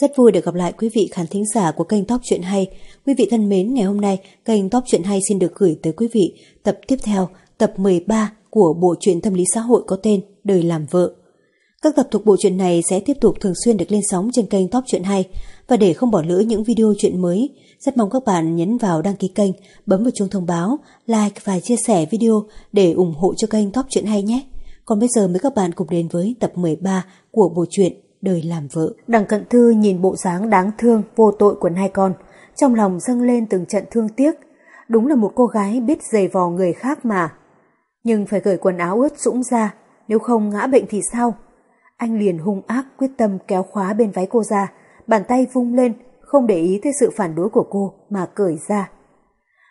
Rất vui được gặp lại quý vị khán thính giả của kênh Top Chuyện Hay. Quý vị thân mến, ngày hôm nay kênh Top Chuyện Hay xin được gửi tới quý vị tập tiếp theo, tập 13 của bộ truyện tâm lý xã hội có tên Đời làm vợ. Các tập thuộc bộ truyện này sẽ tiếp tục thường xuyên được lên sóng trên kênh Top Chuyện Hay và để không bỏ lỡ những video chuyện mới, rất mong các bạn nhấn vào đăng ký kênh, bấm vào chuông thông báo, like và chia sẻ video để ủng hộ cho kênh Top Chuyện Hay nhé. Còn bây giờ mời các bạn cùng đến với tập 13 của bộ truyện Đời làm vợ. Đằng Cận Thư nhìn bộ dáng đáng thương, vô tội của hai con, trong lòng dâng lên từng trận thương tiếc. Đúng là một cô gái biết giày vò người khác mà. Nhưng phải gửi quần áo ướt sũng ra, nếu không ngã bệnh thì sao? Anh liền hung ác quyết tâm kéo khóa bên váy cô ra, bàn tay vung lên, không để ý tới sự phản đối của cô mà cởi ra.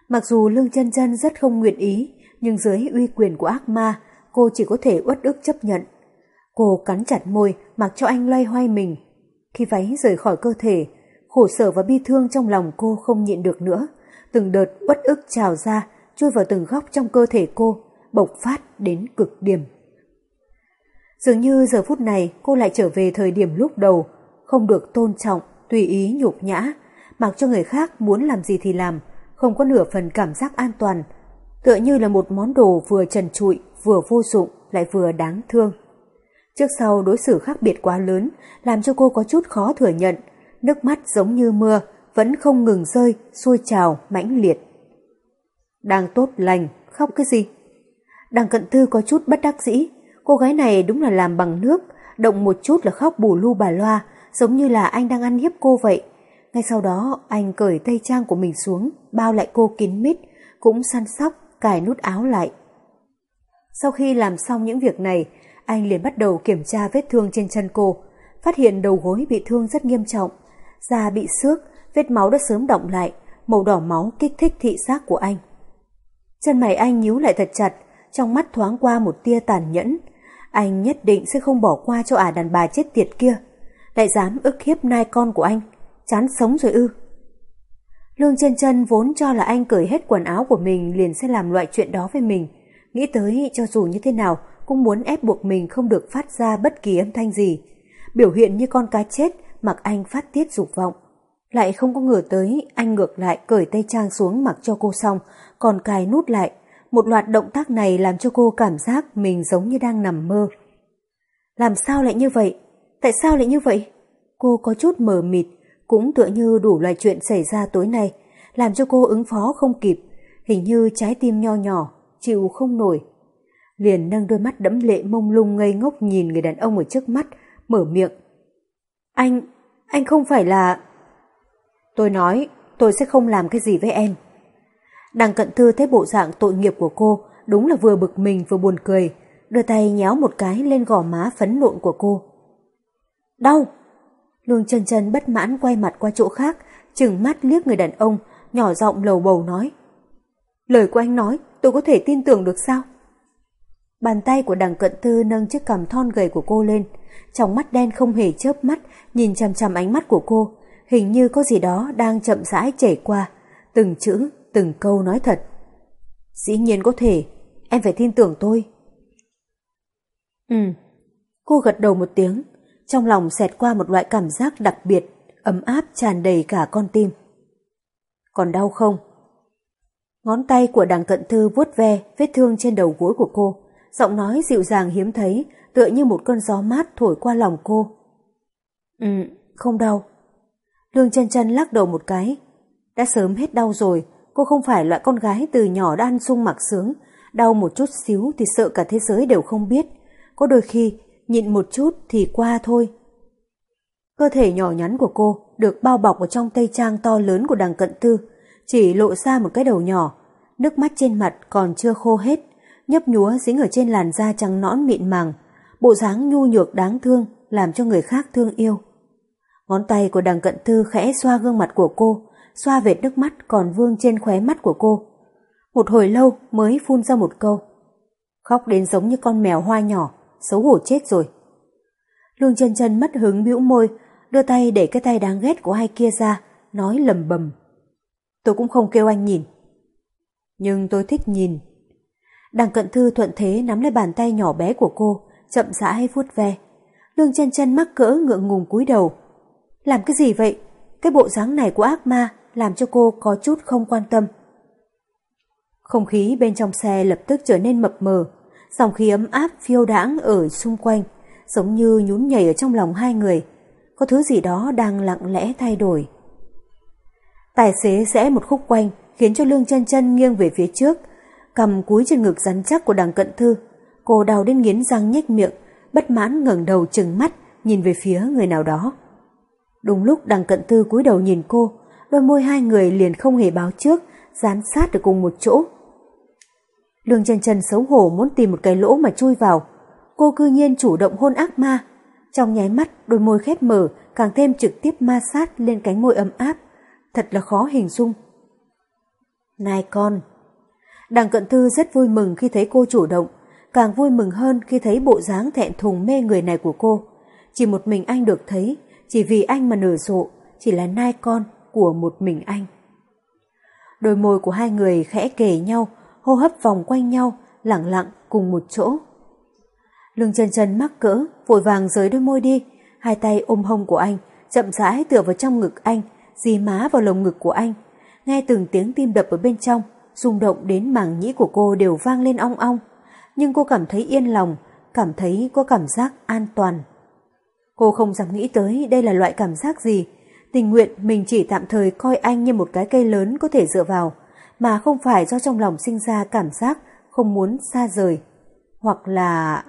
Mặc dù Lương chân chân rất không nguyện ý, nhưng dưới uy quyền của ác ma, cô chỉ có thể uất ức chấp nhận. Cô cắn chặt môi, mặc cho anh loay hoay mình. Khi váy rời khỏi cơ thể, khổ sở và bi thương trong lòng cô không nhịn được nữa. Từng đợt uất ức trào ra, chui vào từng góc trong cơ thể cô, bộc phát đến cực điểm. Dường như giờ phút này cô lại trở về thời điểm lúc đầu, không được tôn trọng, tùy ý nhục nhã, mặc cho người khác muốn làm gì thì làm, không có nửa phần cảm giác an toàn, tựa như là một món đồ vừa trần trụi, vừa vô dụng, lại vừa đáng thương. Trước sau đối xử khác biệt quá lớn, làm cho cô có chút khó thừa nhận, nước mắt giống như mưa, vẫn không ngừng rơi, xuôi trào, mãnh liệt. Đang tốt lành, khóc cái gì? Đằng cận thư có chút bất đắc dĩ, cô gái này đúng là làm bằng nước, động một chút là khóc bù lu bà loa, giống như là anh đang ăn hiếp cô vậy. Ngay sau đó, anh cởi tay trang của mình xuống, bao lại cô kín mít, cũng săn sóc, cài nút áo lại. Sau khi làm xong những việc này, anh liền bắt đầu kiểm tra vết thương trên chân cô, phát hiện đầu gối bị thương rất nghiêm trọng, da bị xước, vết máu đã sớm động lại, màu đỏ máu kích thích thị giác của anh. Chân mày anh nhíu lại thật chặt, trong mắt thoáng qua một tia tàn nhẫn. Anh nhất định sẽ không bỏ qua cho ả đàn bà chết tiệt kia. Lại dám ức hiếp nai con của anh, chán sống rồi ư. Lương chân chân vốn cho là anh cởi hết quần áo của mình liền sẽ làm loại chuyện đó với mình. Nghĩ tới cho dù như thế nào cũng muốn ép buộc mình không được phát ra bất kỳ âm thanh gì. Biểu hiện như con cá chết mặc anh phát tiết dục vọng. Lại không có ngờ tới anh ngược lại cởi tay trang xuống mặc cho cô xong còn cài nút lại. Một loạt động tác này làm cho cô cảm giác mình giống như đang nằm mơ. Làm sao lại như vậy? Tại sao lại như vậy? Cô có chút mờ mịt, cũng tựa như đủ loại chuyện xảy ra tối nay, làm cho cô ứng phó không kịp, hình như trái tim nho nhỏ, chịu không nổi. Liền nâng đôi mắt đẫm lệ mông lung ngây ngốc nhìn người đàn ông ở trước mắt, mở miệng. Anh, anh không phải là... Tôi nói, tôi sẽ không làm cái gì với em. Đằng cận thư thấy bộ dạng tội nghiệp của cô, đúng là vừa bực mình vừa buồn cười, đưa tay nhéo một cái lên gò má phấn nộn của cô. Đau! Lương chân chân bất mãn quay mặt qua chỗ khác, chừng mắt liếc người đàn ông, nhỏ giọng lầu bầu nói. Lời của anh nói, tôi có thể tin tưởng được sao? Bàn tay của đằng cận tư nâng chiếc cằm thon gầy của cô lên, trong mắt đen không hề chớp mắt, nhìn chằm chằm ánh mắt của cô, hình như có gì đó đang chậm rãi chảy qua, từng chữ, từng câu nói thật. Dĩ nhiên có thể, em phải tin tưởng tôi. Ừ, cô gật đầu một tiếng, trong lòng xẹt qua một loại cảm giác đặc biệt, ấm áp tràn đầy cả con tim. Còn đau không? Ngón tay của đằng cận thư vuốt ve vết thương trên đầu gối của cô, giọng nói dịu dàng hiếm thấy, tựa như một cơn gió mát thổi qua lòng cô. Ừ, không đau. Lương chân chân lắc đầu một cái. Đã sớm hết đau rồi, cô không phải loại con gái từ nhỏ đã ăn sung mặc sướng, đau một chút xíu thì sợ cả thế giới đều không biết. Có đôi khi, nhịn một chút thì qua thôi. Cơ thể nhỏ nhắn của cô được bao bọc ở trong tay trang to lớn của đằng cận tư, chỉ lộ ra một cái đầu nhỏ, nước mắt trên mặt còn chưa khô hết, nhấp nhúa dính ở trên làn da trắng nõn mịn màng, bộ dáng nhu nhược đáng thương làm cho người khác thương yêu. Ngón tay của đằng cận thư khẽ xoa gương mặt của cô, xoa vệt nước mắt còn vương trên khóe mắt của cô. Một hồi lâu mới phun ra một câu. Khóc đến giống như con mèo hoa nhỏ, xấu hổ chết rồi. Lương chân chân mất hứng bĩu môi, đưa tay để cái tay đáng ghét của hai kia ra, nói lầm bầm. Tôi cũng không kêu anh nhìn. Nhưng tôi thích nhìn. Đằng cận thư thuận thế nắm lấy bàn tay nhỏ bé của cô, chậm rãi vuốt ve. Lương chân chân mắc cỡ ngượng ngùng cúi đầu. Làm cái gì vậy? Cái bộ dáng này của ác ma làm cho cô có chút không quan tâm. Không khí bên trong xe lập tức trở nên mập mờ, dòng khí ấm áp phiêu đãng ở xung quanh, giống như nhún nhảy ở trong lòng hai người. Có thứ gì đó đang lặng lẽ thay đổi. Tài xế rẽ một khúc quanh, khiến cho lương chân chân nghiêng về phía trước, cầm cúi trên ngực rắn chắc của đằng cận thư. Cô đau đến nghiến răng nhếch miệng, bất mãn ngẩng đầu trừng mắt, nhìn về phía người nào đó. Đúng lúc đằng cận thư cúi đầu nhìn cô, đôi môi hai người liền không hề báo trước, dán sát được cùng một chỗ. Lương chân chân xấu hổ muốn tìm một cái lỗ mà chui vào. Cô cư nhiên chủ động hôn ác ma. Trong nháy mắt, đôi môi khép mở, càng thêm trực tiếp ma sát lên cánh môi ấm áp. Thật là khó hình dung. Này con! Đằng cận thư rất vui mừng khi thấy cô chủ động, càng vui mừng hơn khi thấy bộ dáng thẹn thùng mê người này của cô. Chỉ một mình anh được thấy, chỉ vì anh mà nở rộ, chỉ là nai con của một mình anh. Đôi môi của hai người khẽ kề nhau, hô hấp vòng quanh nhau, lặng lặng cùng một chỗ. Lương chân chân mắc cỡ, vội vàng rời đôi môi đi, hai tay ôm hông của anh, chậm rãi tựa vào trong ngực anh, dì má vào lồng ngực của anh. Nghe từng tiếng tim đập ở bên trong, rung động đến màng nhĩ của cô đều vang lên ong ong. Nhưng cô cảm thấy yên lòng, cảm thấy có cảm giác an toàn. Cô không dám nghĩ tới đây là loại cảm giác gì. Tình nguyện mình chỉ tạm thời coi anh như một cái cây lớn có thể dựa vào, mà không phải do trong lòng sinh ra cảm giác không muốn xa rời. Hoặc là...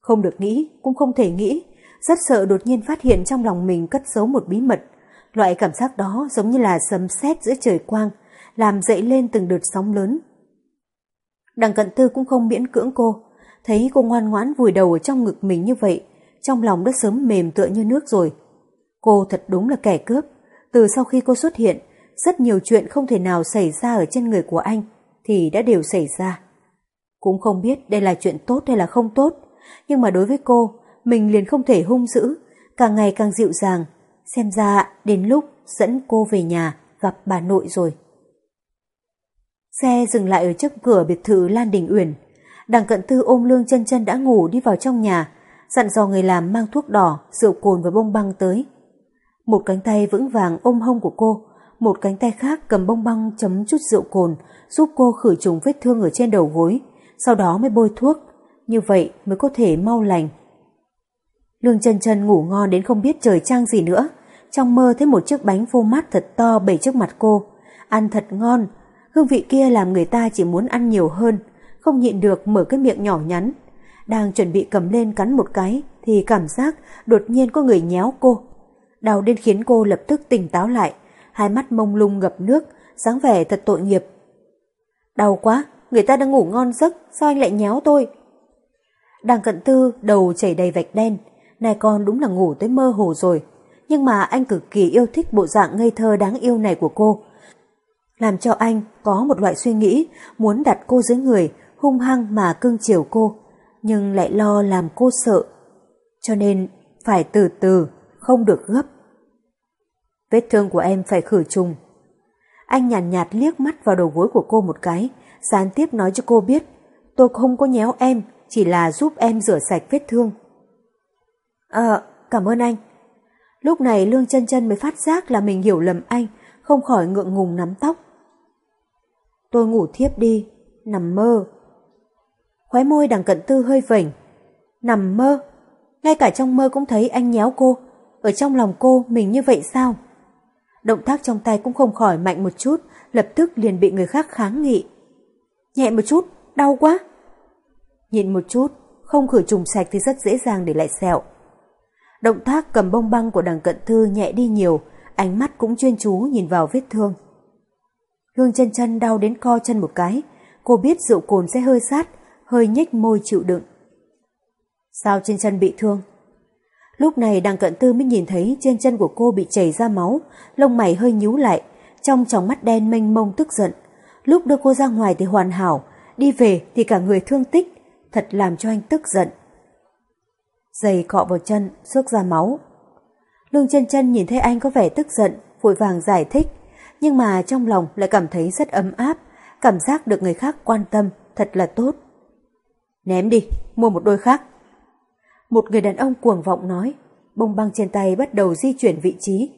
Không được nghĩ, cũng không thể nghĩ, rất sợ đột nhiên phát hiện trong lòng mình cất giấu một bí mật. Loại cảm giác đó giống như là sấm sét giữa trời quang, làm dậy lên từng đợt sóng lớn. Đằng cận tư cũng không miễn cưỡng cô, thấy cô ngoan ngoãn vùi đầu ở trong ngực mình như vậy, trong lòng đã sớm mềm tựa như nước rồi. Cô thật đúng là kẻ cướp, từ sau khi cô xuất hiện, rất nhiều chuyện không thể nào xảy ra ở trên người của anh thì đã đều xảy ra. Cũng không biết đây là chuyện tốt hay là không tốt, nhưng mà đối với cô, mình liền không thể hung dữ, càng ngày càng dịu dàng, xem ra đến lúc dẫn cô về nhà gặp bà nội rồi. Xe dừng lại ở trước cửa biệt thự Lan Đình Uyển. Đằng cận tư ôm lương chân chân đã ngủ đi vào trong nhà, dặn dò người làm mang thuốc đỏ, rượu cồn và bông băng tới. Một cánh tay vững vàng ôm hông của cô, một cánh tay khác cầm bông băng chấm chút rượu cồn, giúp cô khử trùng vết thương ở trên đầu gối, sau đó mới bôi thuốc, như vậy mới có thể mau lành. Lương chân chân ngủ ngon đến không biết trời trang gì nữa, trong mơ thấy một chiếc bánh phô mát thật to bày trước mặt cô, ăn thật ngon, hương vị kia làm người ta chỉ muốn ăn nhiều hơn, không nhịn được mở cái miệng nhỏ nhắn. Đang chuẩn bị cầm lên cắn một cái thì cảm giác đột nhiên có người nhéo cô. Đau đến khiến cô lập tức tỉnh táo lại, hai mắt mông lung ngập nước, dáng vẻ thật tội nghiệp. Đau quá, người ta đang ngủ ngon giấc, sao anh lại nhéo tôi? Đang cận tư, đầu chảy đầy vạch đen, này con đúng là ngủ tới mơ hồ rồi. Nhưng mà anh cực kỳ yêu thích bộ dạng ngây thơ đáng yêu này của cô. Làm cho anh có một loại suy nghĩ muốn đặt cô dưới người, hung hăng mà cưng chiều cô, nhưng lại lo làm cô sợ. Cho nên phải từ từ, không được gấp. Vết thương của em phải khử trùng. Anh nhàn nhạt, nhạt liếc mắt vào đầu gối của cô một cái, gián tiếp nói cho cô biết, tôi không có nhéo em, chỉ là giúp em rửa sạch vết thương. Ờ, cảm ơn anh. Lúc này Lương chân chân mới phát giác là mình hiểu lầm anh, không khỏi ngượng ngùng nắm tóc. Tôi ngủ thiếp đi, nằm mơ. Khóe môi đằng cận tư hơi vểnh, Nằm mơ? Ngay cả trong mơ cũng thấy anh nhéo cô. Ở trong lòng cô mình như vậy sao? Động tác trong tay cũng không khỏi mạnh một chút, lập tức liền bị người khác kháng nghị. Nhẹ một chút, đau quá. Nhịn một chút, không khử trùng sạch thì rất dễ dàng để lại sẹo. Động tác cầm bông băng của đằng cận thư nhẹ đi nhiều, ánh mắt cũng chuyên chú nhìn vào vết thương. Hương chân chân đau đến co chân một cái, cô biết rượu cồn sẽ hơi sát, hơi nhếch môi chịu đựng. Sao trên chân bị thương? Lúc này đằng cận tư mới nhìn thấy trên chân của cô bị chảy ra máu, lông mày hơi nhíu lại, trong tròng mắt đen mênh mông tức giận. Lúc đưa cô ra ngoài thì hoàn hảo, đi về thì cả người thương tích, thật làm cho anh tức giận. Giày cọ vào chân, xước ra máu. Lương chân chân nhìn thấy anh có vẻ tức giận, vội vàng giải thích, nhưng mà trong lòng lại cảm thấy rất ấm áp, cảm giác được người khác quan tâm, thật là tốt. Ném đi, mua một đôi khác. Một người đàn ông cuồng vọng nói, bông băng trên tay bắt đầu di chuyển vị trí.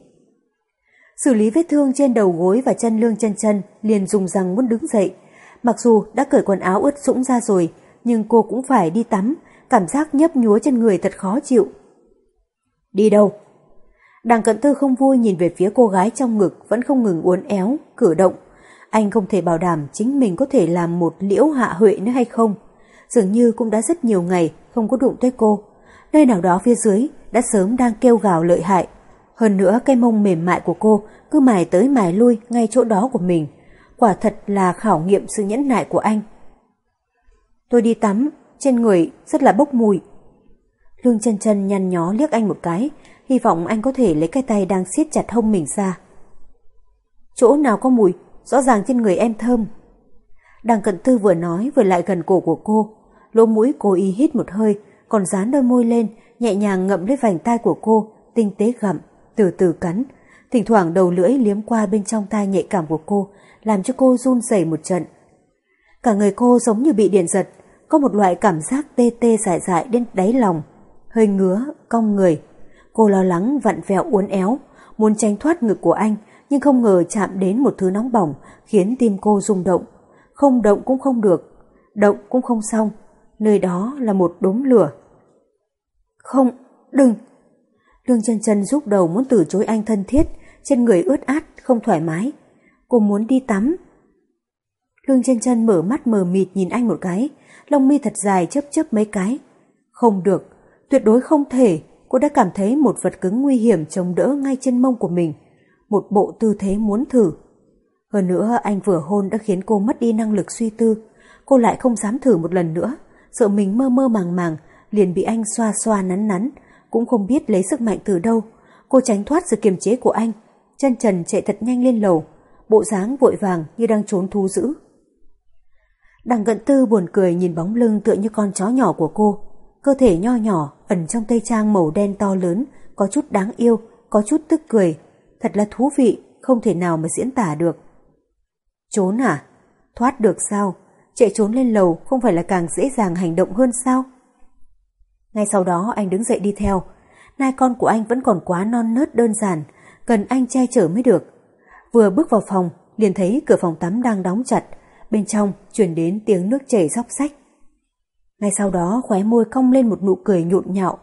Xử lý vết thương trên đầu gối và chân lương chân chân liền dùng răng muốn đứng dậy. Mặc dù đã cởi quần áo ướt sũng ra rồi, nhưng cô cũng phải đi tắm, cảm giác nhấp nhúa trên người thật khó chịu. Đi đâu? Đằng cận tư không vui nhìn về phía cô gái trong ngực vẫn không ngừng uốn éo, cử động. Anh không thể bảo đảm chính mình có thể làm một liễu hạ huệ nữa hay không. Dường như cũng đã rất nhiều ngày không có đụng tới cô. Nơi nào đó phía dưới đã sớm đang kêu gào lợi hại. Hơn nữa cái mông mềm mại của cô cứ mài tới mài lui ngay chỗ đó của mình. Quả thật là khảo nghiệm sự nhẫn nại của anh. Tôi đi tắm, trên người rất là bốc mùi. Lương chân chân nhăn nhó liếc anh một cái, hy vọng anh có thể lấy cái tay đang siết chặt hông mình ra. Chỗ nào có mùi, rõ ràng trên người em thơm. Đằng cận tư vừa nói vừa lại gần cổ của cô, lỗ mũi cố ý hít một hơi, còn dán đôi môi lên, nhẹ nhàng ngậm lấy vành tai của cô, tinh tế gặm, từ từ cắn. Thỉnh thoảng đầu lưỡi liếm qua bên trong tai nhạy cảm của cô, làm cho cô run rẩy một trận. Cả người cô giống như bị điện giật, có một loại cảm giác tê tê dại dại đến đáy lòng, hơi ngứa, cong người. Cô lo lắng vặn vẹo uốn éo, muốn tránh thoát ngực của anh, nhưng không ngờ chạm đến một thứ nóng bỏng khiến tim cô rung động. Không động cũng không được, động cũng không xong, nơi đó là một đốm lửa. Không, đừng! Lương chân chân giúp đầu muốn từ chối anh thân thiết, trên người ướt át, không thoải mái. Cô muốn đi tắm. Lương chân chân mở mắt mờ mịt nhìn anh một cái, lông mi thật dài chớp chớp mấy cái. Không được, tuyệt đối không thể, cô đã cảm thấy một vật cứng nguy hiểm chống đỡ ngay trên mông của mình. Một bộ tư thế muốn thử. Hơn nữa anh vừa hôn đã khiến cô mất đi năng lực suy tư. Cô lại không dám thử một lần nữa, sợ mình mơ mơ màng màng, liền bị anh xoa xoa nắn nắn, cũng không biết lấy sức mạnh từ đâu. Cô tránh thoát sự kiềm chế của anh, chân trần chạy thật nhanh lên lầu, bộ dáng vội vàng như đang trốn thú dữ. Đằng cận tư buồn cười nhìn bóng lưng tựa như con chó nhỏ của cô. Cơ thể nho nhỏ, ẩn trong tây trang màu đen to lớn, có chút đáng yêu, có chút tức cười. Thật là thú vị, không thể nào mà diễn tả được. Trốn à? Thoát được sao? Chạy trốn lên lầu không phải là càng dễ dàng hành động hơn sao? Ngay sau đó anh đứng dậy đi theo. Nai con của anh vẫn còn quá non nớt đơn giản, cần anh che chở mới được. Vừa bước vào phòng, liền thấy cửa phòng tắm đang đóng chặt, bên trong chuyển đến tiếng nước chảy róc rách. Ngay sau đó khóe môi cong lên một nụ cười nhộn nhạo,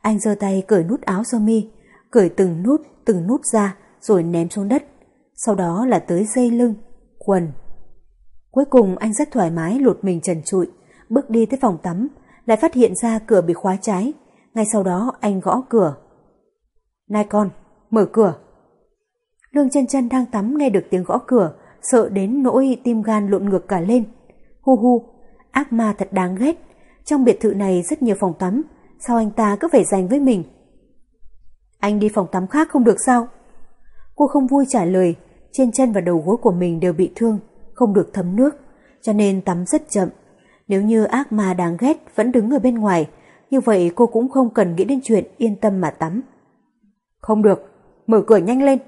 anh giơ tay cởi nút áo sơ mi, cởi từng nút từng nút ra rồi ném xuống đất, sau đó là tới dây lưng, quần. Cuối cùng anh rất thoải mái lột mình trần trụi, bước đi tới phòng tắm, lại phát hiện ra cửa bị khóa trái, ngay sau đó anh gõ cửa. Nai con, mở cửa. Lương chân chân đang tắm nghe được tiếng gõ cửa, sợ đến nỗi tim gan lộn ngược cả lên. Hu hu, ác ma thật đáng ghét. Trong biệt thự này rất nhiều phòng tắm, sao anh ta cứ phải dành với mình? Anh đi phòng tắm khác không được sao? Cô không vui trả lời, trên chân và đầu gối của mình đều bị thương, không được thấm nước, cho nên tắm rất chậm. Nếu như ác ma đáng ghét vẫn đứng ở bên ngoài, như vậy cô cũng không cần nghĩ đến chuyện yên tâm mà tắm. Không được, mở cửa nhanh lên.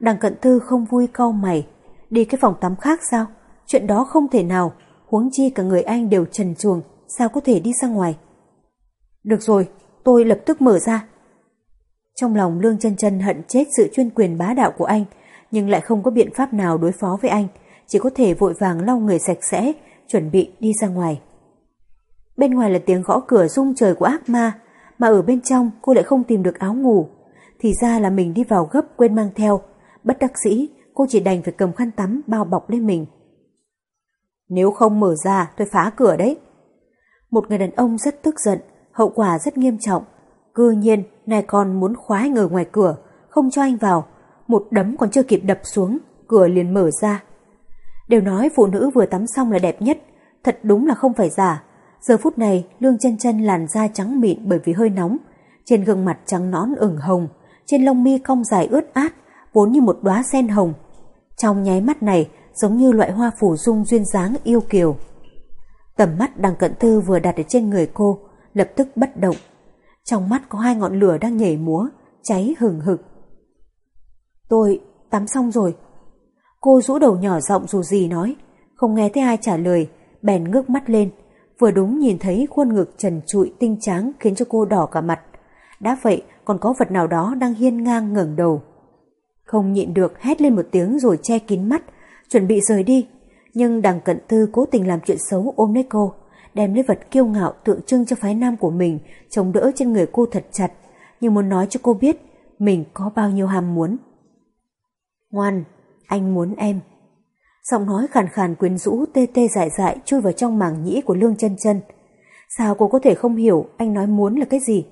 Đằng cận thư không vui cau mày, Đi cái phòng tắm khác sao? Chuyện đó không thể nào, huống chi cả người anh đều trần chuồng, sao có thể đi ra ngoài? Được rồi, tôi lập tức mở ra. Trong lòng Lương chân chân hận chết sự chuyên quyền bá đạo của anh, nhưng lại không có biện pháp nào đối phó với anh, chỉ có thể vội vàng lau người sạch sẽ, chuẩn bị đi ra ngoài. Bên ngoài là tiếng gõ cửa rung trời của ác ma, mà ở bên trong cô lại không tìm được áo ngủ. Thì ra là mình đi vào gấp quên mang theo, bất đắc sĩ cô chỉ đành phải cầm khăn tắm bao bọc lên mình. Nếu không mở ra, tôi phá cửa đấy. Một người đàn ông rất tức giận, hậu quả rất nghiêm trọng. Cư nhiên, này còn muốn khóa anh ở ngoài cửa, không cho anh vào. Một đấm còn chưa kịp đập xuống, cửa liền mở ra. Đều nói phụ nữ vừa tắm xong là đẹp nhất, thật đúng là không phải giả. Giờ phút này, lương chân chân làn da trắng mịn bởi vì hơi nóng, trên gương mặt trắng nón ửng hồng, trên lông mi cong dài ướt át, vốn như một đóa sen hồng, trong nháy mắt này giống như loại hoa phủ dung duyên dáng yêu kiều. Tầm mắt đằng cận thư vừa đặt ở trên người cô, lập tức bất động. Trong mắt có hai ngọn lửa đang nhảy múa, cháy hừng hực. Tôi tắm xong rồi. Cô rũ đầu nhỏ giọng dù gì nói, không nghe thấy ai trả lời, bèn ngước mắt lên, vừa đúng nhìn thấy khuôn ngực trần trụi tinh tráng khiến cho cô đỏ cả mặt. Đã vậy còn có vật nào đó đang hiên ngang ngẩng đầu. Không nhịn được hét lên một tiếng rồi che kín mắt, chuẩn bị rời đi. Nhưng đằng cận tư cố tình làm chuyện xấu ôm lấy cô, đem lấy vật kiêu ngạo tượng trưng cho phái nam của mình chống đỡ trên người cô thật chặt, như muốn nói cho cô biết mình có bao nhiêu ham muốn. Ngoan, anh muốn em. Giọng nói khàn khàn quyến rũ tê tê dại dại chui vào trong màng nhĩ của Lương chân chân. Sao cô có thể không hiểu anh nói muốn là cái gì?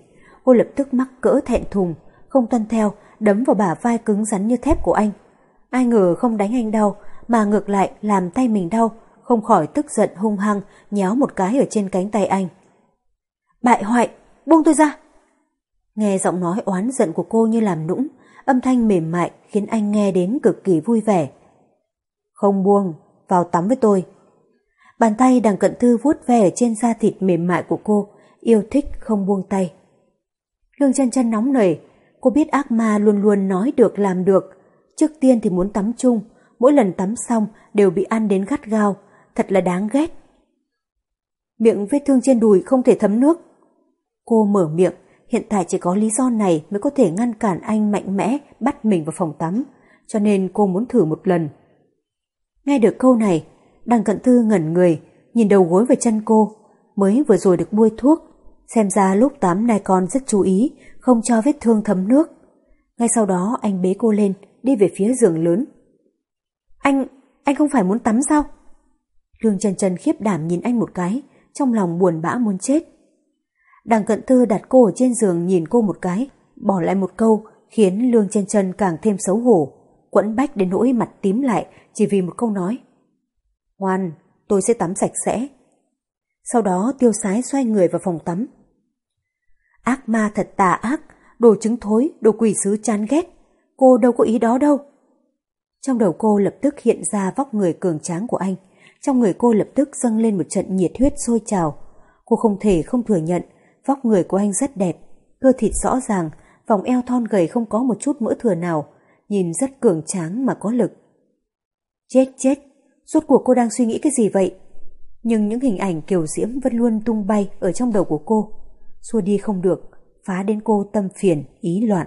Cô lập tức mắc cỡ thẹn thùng, không tuân theo, đấm vào bả vai cứng rắn như thép của anh. Ai ngờ không đánh anh đau, mà ngược lại làm tay mình đau, không khỏi tức giận hung hăng, nhéo một cái ở trên cánh tay anh. Bại hoại, buông tôi ra! Nghe giọng nói oán giận của cô như làm nũng, âm thanh mềm mại khiến anh nghe đến cực kỳ vui vẻ. Không buông, vào tắm với tôi. Bàn tay đằng cận thư vuốt ve ở trên da thịt mềm mại của cô, yêu thích không buông tay. Lương chân chân nóng nảy, cô biết ác ma luôn luôn nói được làm được. Trước tiên thì muốn tắm chung, mỗi lần tắm xong đều bị ăn đến gắt gao, thật là đáng ghét. Miệng vết thương trên đùi không thể thấm nước. Cô mở miệng, hiện tại chỉ có lý do này mới có thể ngăn cản anh mạnh mẽ bắt mình vào phòng tắm, cho nên cô muốn thử một lần. Nghe được câu này, đằng cận thư ngẩn người, nhìn đầu gối và chân cô, mới vừa rồi được bôi thuốc, xem ra lúc tắm nay con rất chú ý, không cho vết thương thấm nước. Ngay sau đó anh bế cô lên, đi về phía giường lớn. Anh, anh không phải muốn tắm sao? Lương trần trần khiếp đảm nhìn anh một cái, trong lòng buồn bã muốn chết. Đằng cận thư đặt cô ở trên giường nhìn cô một cái, bỏ lại một câu khiến Lương trần trần càng thêm xấu hổ, quẫn bách đến nỗi mặt tím lại chỉ vì một câu nói. Ngoan, tôi sẽ tắm sạch sẽ. Sau đó tiêu sái xoay người vào phòng tắm. Ác ma thật tà ác, đồ trứng thối, đồ quỷ sứ chán ghét. Cô đâu có ý đó đâu. Trong đầu cô lập tức hiện ra vóc người cường tráng của anh. Trong người cô lập tức dâng lên một trận nhiệt huyết sôi trào. Cô không thể không thừa nhận vóc người của anh rất đẹp, cơ thịt rõ ràng, vòng eo thon gầy không có một chút mỡ thừa nào, nhìn rất cường tráng mà có lực. Chết chết, rốt cuộc cô đang suy nghĩ cái gì vậy? Nhưng những hình ảnh kiều diễm vẫn luôn tung bay ở trong đầu của cô. Xua đi không được, phá đến cô tâm phiền, ý loạn.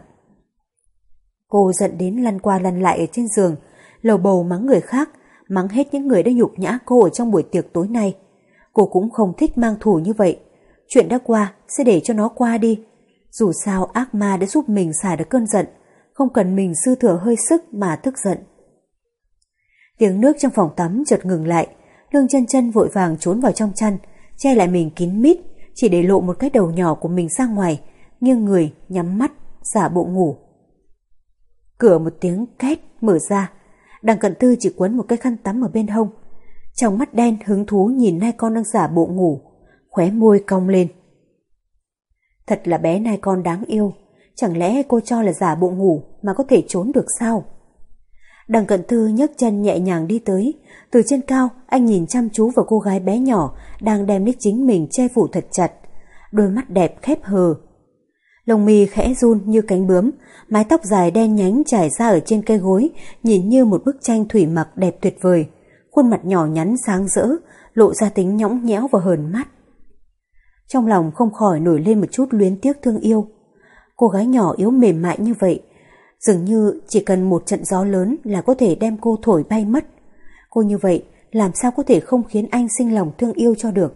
Cô giận đến lăn qua lăn lại ở trên giường, lầu bầu mắng người khác, mắng hết những người đã nhục nhã cô ở trong buổi tiệc tối nay. Cô cũng không thích mang thù như vậy. Chuyện đã qua sẽ để cho nó qua đi. Dù sao ác ma đã giúp mình xả được cơn giận, không cần mình sư thừa hơi sức mà tức giận. Tiếng nước trong phòng tắm chợt ngừng lại, lương chân chân vội vàng trốn vào trong chăn, che lại mình kín mít, chỉ để lộ một cái đầu nhỏ của mình ra ngoài, nghiêng người, nhắm mắt, giả bộ ngủ. Cửa một tiếng két mở ra, đằng cận tư chỉ quấn một cái khăn tắm ở bên hông. Trong mắt đen hứng thú nhìn nai con đang giả bộ ngủ, khóe môi cong lên. Thật là bé nai con đáng yêu, chẳng lẽ cô cho là giả bộ ngủ mà có thể trốn được sao? Đằng cận thư nhấc chân nhẹ nhàng đi tới, từ trên cao anh nhìn chăm chú vào cô gái bé nhỏ đang đem lấy chính mình che phủ thật chặt, đôi mắt đẹp khép hờ. Lông mi khẽ run như cánh bướm, mái tóc dài đen nhánh trải ra ở trên cây gối, nhìn như một bức tranh thủy mặc đẹp tuyệt vời. Khuôn mặt nhỏ nhắn sáng rỡ, lộ ra tính nhõng nhẽo và hờn mắt. Trong lòng không khỏi nổi lên một chút luyến tiếc thương yêu. Cô gái nhỏ yếu mềm mại như vậy, dường như chỉ cần một trận gió lớn là có thể đem cô thổi bay mất. Cô như vậy, làm sao có thể không khiến anh sinh lòng thương yêu cho được?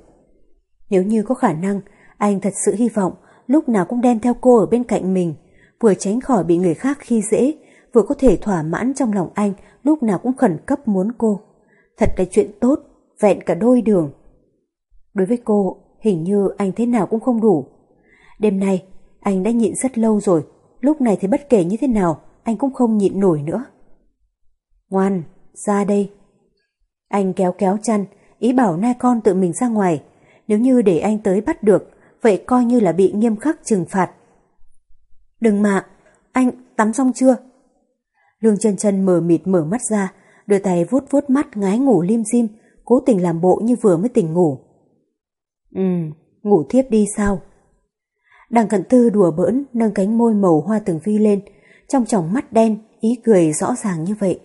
Nếu như có khả năng, anh thật sự hy vọng lúc nào cũng đem theo cô ở bên cạnh mình, vừa tránh khỏi bị người khác khi dễ, vừa có thể thỏa mãn trong lòng anh lúc nào cũng khẩn cấp muốn cô. Thật là chuyện tốt, vẹn cả đôi đường. Đối với cô, hình như anh thế nào cũng không đủ. Đêm nay, anh đã nhịn rất lâu rồi, lúc này thì bất kể như thế nào, anh cũng không nhịn nổi nữa. Ngoan, ra đây. Anh kéo kéo chăn, ý bảo nai con tự mình ra ngoài. Nếu như để anh tới bắt được, vậy coi như là bị nghiêm khắc trừng phạt. Đừng mà, anh tắm xong chưa? Lương chân chân mờ mịt mở mắt ra, đưa tay vuốt vuốt mắt ngái ngủ lim dim, cố tình làm bộ như vừa mới tỉnh ngủ. Ừ, ngủ thiếp đi sao? Đằng cận tư đùa bỡn nâng cánh môi màu hoa từng vi lên, trong tròng mắt đen, ý cười rõ ràng như vậy.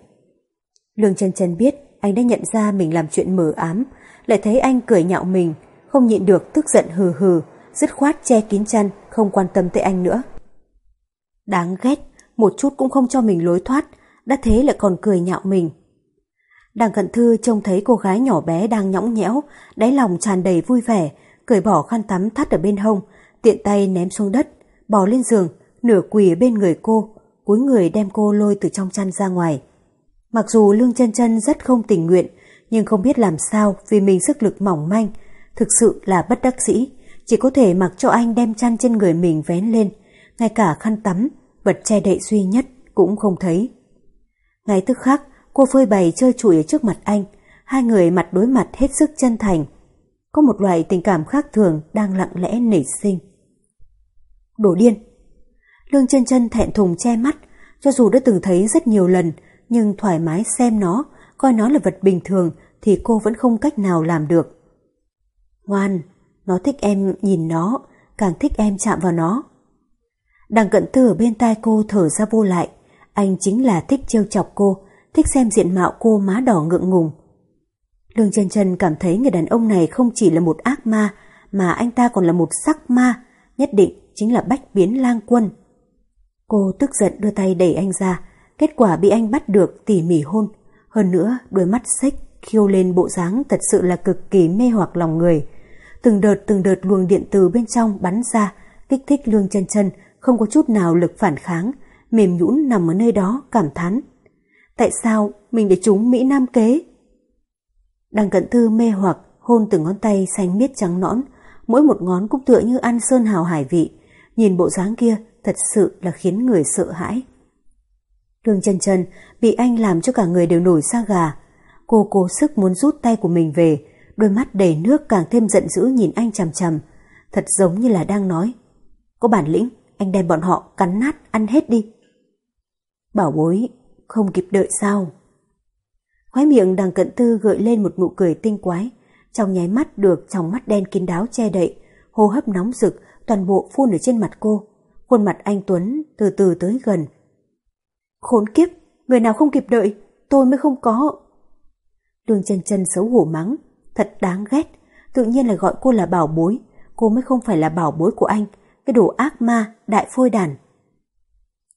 Lương chân chân biết anh đã nhận ra mình làm chuyện mờ ám, lại thấy anh cười nhạo mình, không nhịn được tức giận hừ hừ, dứt khoát che kín chân không quan tâm tới anh nữa. Đáng ghét, một chút cũng không cho mình lối thoát, đã thế lại còn cười nhạo mình. Đằng cận thư trông thấy cô gái nhỏ bé đang nhõng nhẽo, đáy lòng tràn đầy vui vẻ, cởi bỏ khăn tắm thắt ở bên hông, tiện tay ném xuống đất, bò lên giường, nửa quỳ ở bên người cô, cúi người đem cô lôi từ trong chăn ra ngoài. Mặc dù Lương chân chân rất không tình nguyện, nhưng không biết làm sao vì mình sức lực mỏng manh, thực sự là bất đắc dĩ, chỉ có thể mặc cho anh đem chăn trên người mình vén lên, ngay cả khăn tắm, vật che đậy duy nhất cũng không thấy. Ngay tức khắc, cô phơi bày chơi chùi ở trước mặt anh, hai người mặt đối mặt hết sức chân thành. Có một loại tình cảm khác thường đang lặng lẽ nảy sinh. Đồ điên! Lương chân chân thẹn thùng che mắt, cho dù đã từng thấy rất nhiều lần, nhưng thoải mái xem nó, coi nó là vật bình thường thì cô vẫn không cách nào làm được. Ngoan, nó thích em nhìn nó, càng thích em chạm vào nó. Đằng cận tư ở bên tai cô thở ra vô lại, anh chính là thích trêu chọc cô, thích xem diện mạo cô má đỏ ngượng ngùng. Lương chân chân cảm thấy người đàn ông này không chỉ là một ác ma, mà anh ta còn là một sắc ma, nhất định chính là bách biến lang quân. Cô tức giận đưa tay đẩy anh ra, kết quả bị anh bắt được tỉ mỉ hôn. Hơn nữa, đôi mắt xích khiêu lên bộ dáng thật sự là cực kỳ mê hoặc lòng người. Từng đợt từng đợt luồng điện từ bên trong bắn ra, kích thích lương chân chân, không có chút nào lực phản kháng, mềm nhũn nằm ở nơi đó cảm thán. Tại sao mình để chúng Mỹ Nam kế? Đằng cận thư mê hoặc hôn từng ngón tay xanh miết trắng nõn, mỗi một ngón cũng tựa như ăn sơn hào hải vị. Nhìn bộ dáng kia thật sự là khiến người sợ hãi. Lương chân chân bị anh làm cho cả người đều nổi da gà. Cô cố sức muốn rút tay của mình về, đôi mắt đầy nước càng thêm giận dữ nhìn anh chằm chằm. Thật giống như là đang nói. Có bản lĩnh, anh đem bọn họ cắn nát, ăn hết đi. Bảo bối, không kịp đợi sao? Khói miệng đằng cận tư gợi lên một nụ cười tinh quái, trong nháy mắt được trong mắt đen kín đáo che đậy, hô hấp nóng rực, toàn bộ phun ở trên mặt cô. Khuôn mặt anh Tuấn từ từ tới gần. Khốn kiếp, người nào không kịp đợi, tôi mới không có. Đường chân chân xấu hổ mắng, thật đáng ghét, tự nhiên là gọi cô là bảo bối, cô mới không phải là bảo bối của anh, cái đồ ác ma, đại phôi đàn.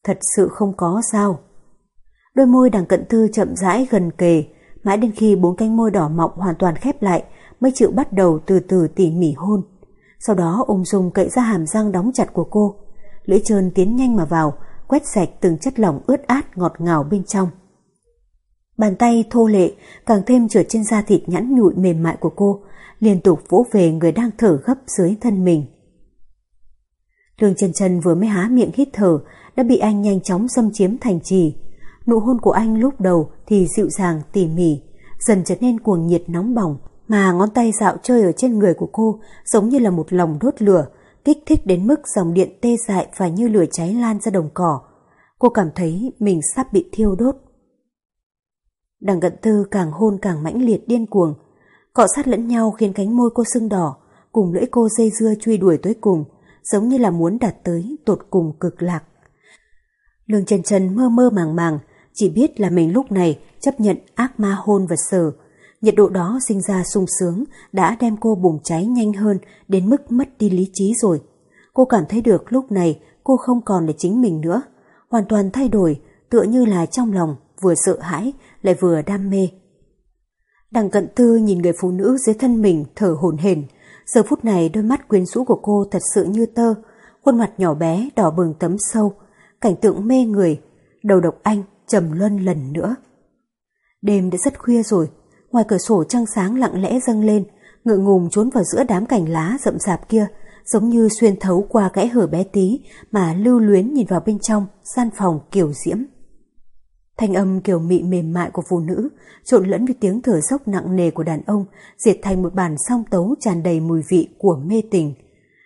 Thật sự không có sao. Đôi môi đằng cận thư chậm rãi gần kề, mãi đến khi bốn cánh môi đỏ mọng hoàn toàn khép lại mới chịu bắt đầu từ từ tỉ mỉ hôn. Sau đó ung dung cậy ra hàm răng đóng chặt của cô, lưỡi trơn tiến nhanh mà vào, quét sạch từng chất lỏng ướt át ngọt ngào bên trong. Bàn tay thô lệ càng thêm trượt trên da thịt nhẵn nhụi mềm mại của cô, liên tục vỗ về người đang thở gấp dưới thân mình. Lương chân chân vừa mới há miệng hít thở đã bị anh nhanh chóng xâm chiếm thành trì. Nụ hôn của anh lúc đầu thì dịu dàng tỉ mỉ, dần trở nên cuồng nhiệt nóng bỏng, mà ngón tay dạo chơi ở trên người của cô giống như là một lòng đốt lửa, kích thích đến mức dòng điện tê dại và như lửa cháy lan ra đồng cỏ. Cô cảm thấy mình sắp bị thiêu đốt. Đằng cận tư càng hôn càng mãnh liệt điên cuồng, cọ sát lẫn nhau khiến cánh môi cô sưng đỏ, cùng lưỡi cô dây dưa truy đuổi tới cùng, giống như là muốn đạt tới tột cùng cực lạc. Lương chân chân mơ mơ màng màng, chỉ biết là mình lúc này chấp nhận ác ma hôn và sở Nhiệt độ đó sinh ra sung sướng đã đem cô bùng cháy nhanh hơn đến mức mất đi lý trí rồi. Cô cảm thấy được lúc này cô không còn là chính mình nữa, hoàn toàn thay đổi, tựa như là trong lòng vừa sợ hãi lại vừa đam mê. Đằng cận tư nhìn người phụ nữ dưới thân mình thở hổn hển, giờ phút này đôi mắt quyến rũ của cô thật sự như tơ, khuôn mặt nhỏ bé đỏ bừng tấm sâu, cảnh tượng mê người, đầu độc anh trầm luân lần nữa. Đêm đã rất khuya rồi, ngoài cửa sổ trăng sáng lặng lẽ dâng lên, ngựa ngùng trốn vào giữa đám cành lá rậm rạp kia, giống như xuyên thấu qua kẽ hở bé tí mà lưu luyến nhìn vào bên trong gian phòng kiểu diễm. Thanh âm kiểu mị mềm mại của phụ nữ trộn lẫn với tiếng thở dốc nặng nề của đàn ông diệt thành một bản song tấu tràn đầy mùi vị của mê tình.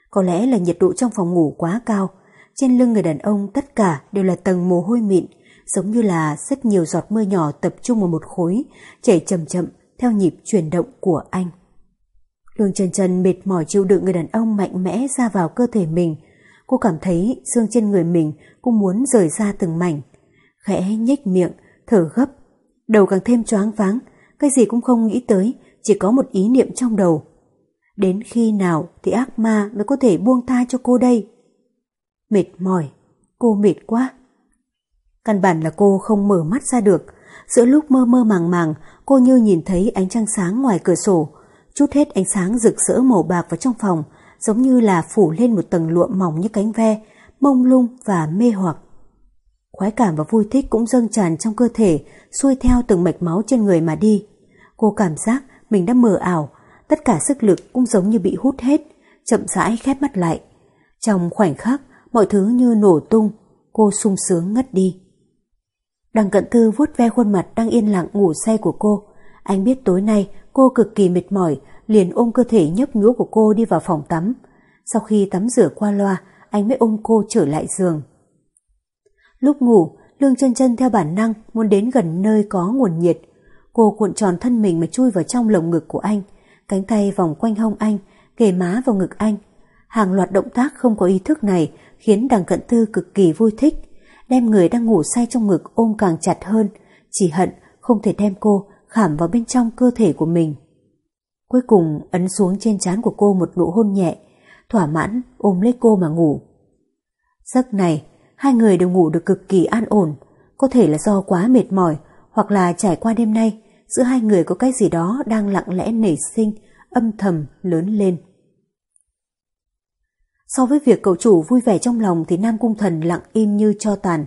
Có lẽ là nhiệt độ trong phòng ngủ quá cao, trên lưng người đàn ông tất cả đều là tầng mồ hôi mịn, giống như là rất nhiều giọt mưa nhỏ tập trung vào một khối, chảy chậm chậm theo nhịp chuyển động của anh. Lương Trần Trần mệt mỏi chịu đựng người đàn ông mạnh mẽ ra vào cơ thể mình. Cô cảm thấy xương trên người mình cũng muốn rời ra từng mảnh. Khẽ nhếch miệng, thở gấp. Đầu càng thêm choáng váng, cái gì cũng không nghĩ tới, chỉ có một ý niệm trong đầu. Đến khi nào thì ác ma mới có thể buông tha cho cô đây? Mệt mỏi, cô mệt quá. Căn bản là cô không mở mắt ra được. Giữa lúc mơ mơ màng màng, cô như nhìn thấy ánh trăng sáng ngoài cửa sổ. Chút hết ánh sáng rực rỡ màu bạc vào trong phòng, giống như là phủ lên một tầng lụa mỏng như cánh ve, mông lung và mê hoặc. Khoái cảm và vui thích cũng dâng tràn trong cơ thể, xuôi theo từng mạch máu trên người mà đi. Cô cảm giác mình đã mờ ảo, tất cả sức lực cũng giống như bị hút hết, chậm rãi khép mắt lại. Trong khoảnh khắc, mọi thứ như nổ tung, cô sung sướng ngất đi. Đằng cận thư vuốt ve khuôn mặt đang yên lặng ngủ say của cô. Anh biết tối nay cô cực kỳ mệt mỏi, liền ôm cơ thể nhấp nhúa của cô đi vào phòng tắm. Sau khi tắm rửa qua loa, anh mới ôm cô trở lại giường. Lúc ngủ, Lương chân chân theo bản năng muốn đến gần nơi có nguồn nhiệt. Cô cuộn tròn thân mình mà chui vào trong lồng ngực của anh, cánh tay vòng quanh hông anh, kề má vào ngực anh. Hàng loạt động tác không có ý thức này khiến đằng cận tư cực kỳ vui thích, đem người đang ngủ say trong ngực ôm càng chặt hơn, chỉ hận không thể đem cô khảm vào bên trong cơ thể của mình. Cuối cùng ấn xuống trên trán của cô một nụ hôn nhẹ, thỏa mãn ôm lấy cô mà ngủ. Giấc này, hai người đều ngủ được cực kỳ an ổn, có thể là do quá mệt mỏi hoặc là trải qua đêm nay, giữa hai người có cái gì đó đang lặng lẽ nảy sinh, âm thầm lớn lên. So với việc cậu chủ vui vẻ trong lòng thì Nam Cung Thần lặng im như cho tàn,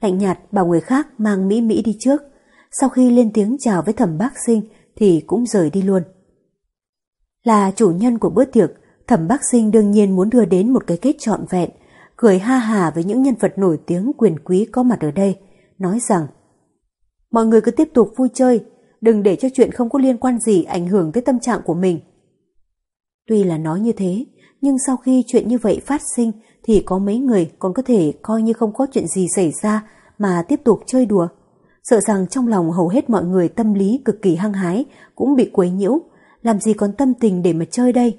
lạnh nhạt bảo người khác mang Mỹ Mỹ đi trước. Sau khi lên tiếng chào với thẩm bác sinh thì cũng rời đi luôn. Là chủ nhân của bữa tiệc, thẩm bác sinh đương nhiên muốn đưa đến một cái kết trọn vẹn, cười ha hà với những nhân vật nổi tiếng quyền quý có mặt ở đây, nói rằng Mọi người cứ tiếp tục vui chơi, đừng để cho chuyện không có liên quan gì ảnh hưởng tới tâm trạng của mình. Tuy là nói như thế, nhưng sau khi chuyện như vậy phát sinh thì có mấy người còn có thể coi như không có chuyện gì xảy ra mà tiếp tục chơi đùa. Sợ rằng trong lòng hầu hết mọi người tâm lý cực kỳ hăng hái cũng bị quấy nhiễu, làm gì còn tâm tình để mà chơi đây.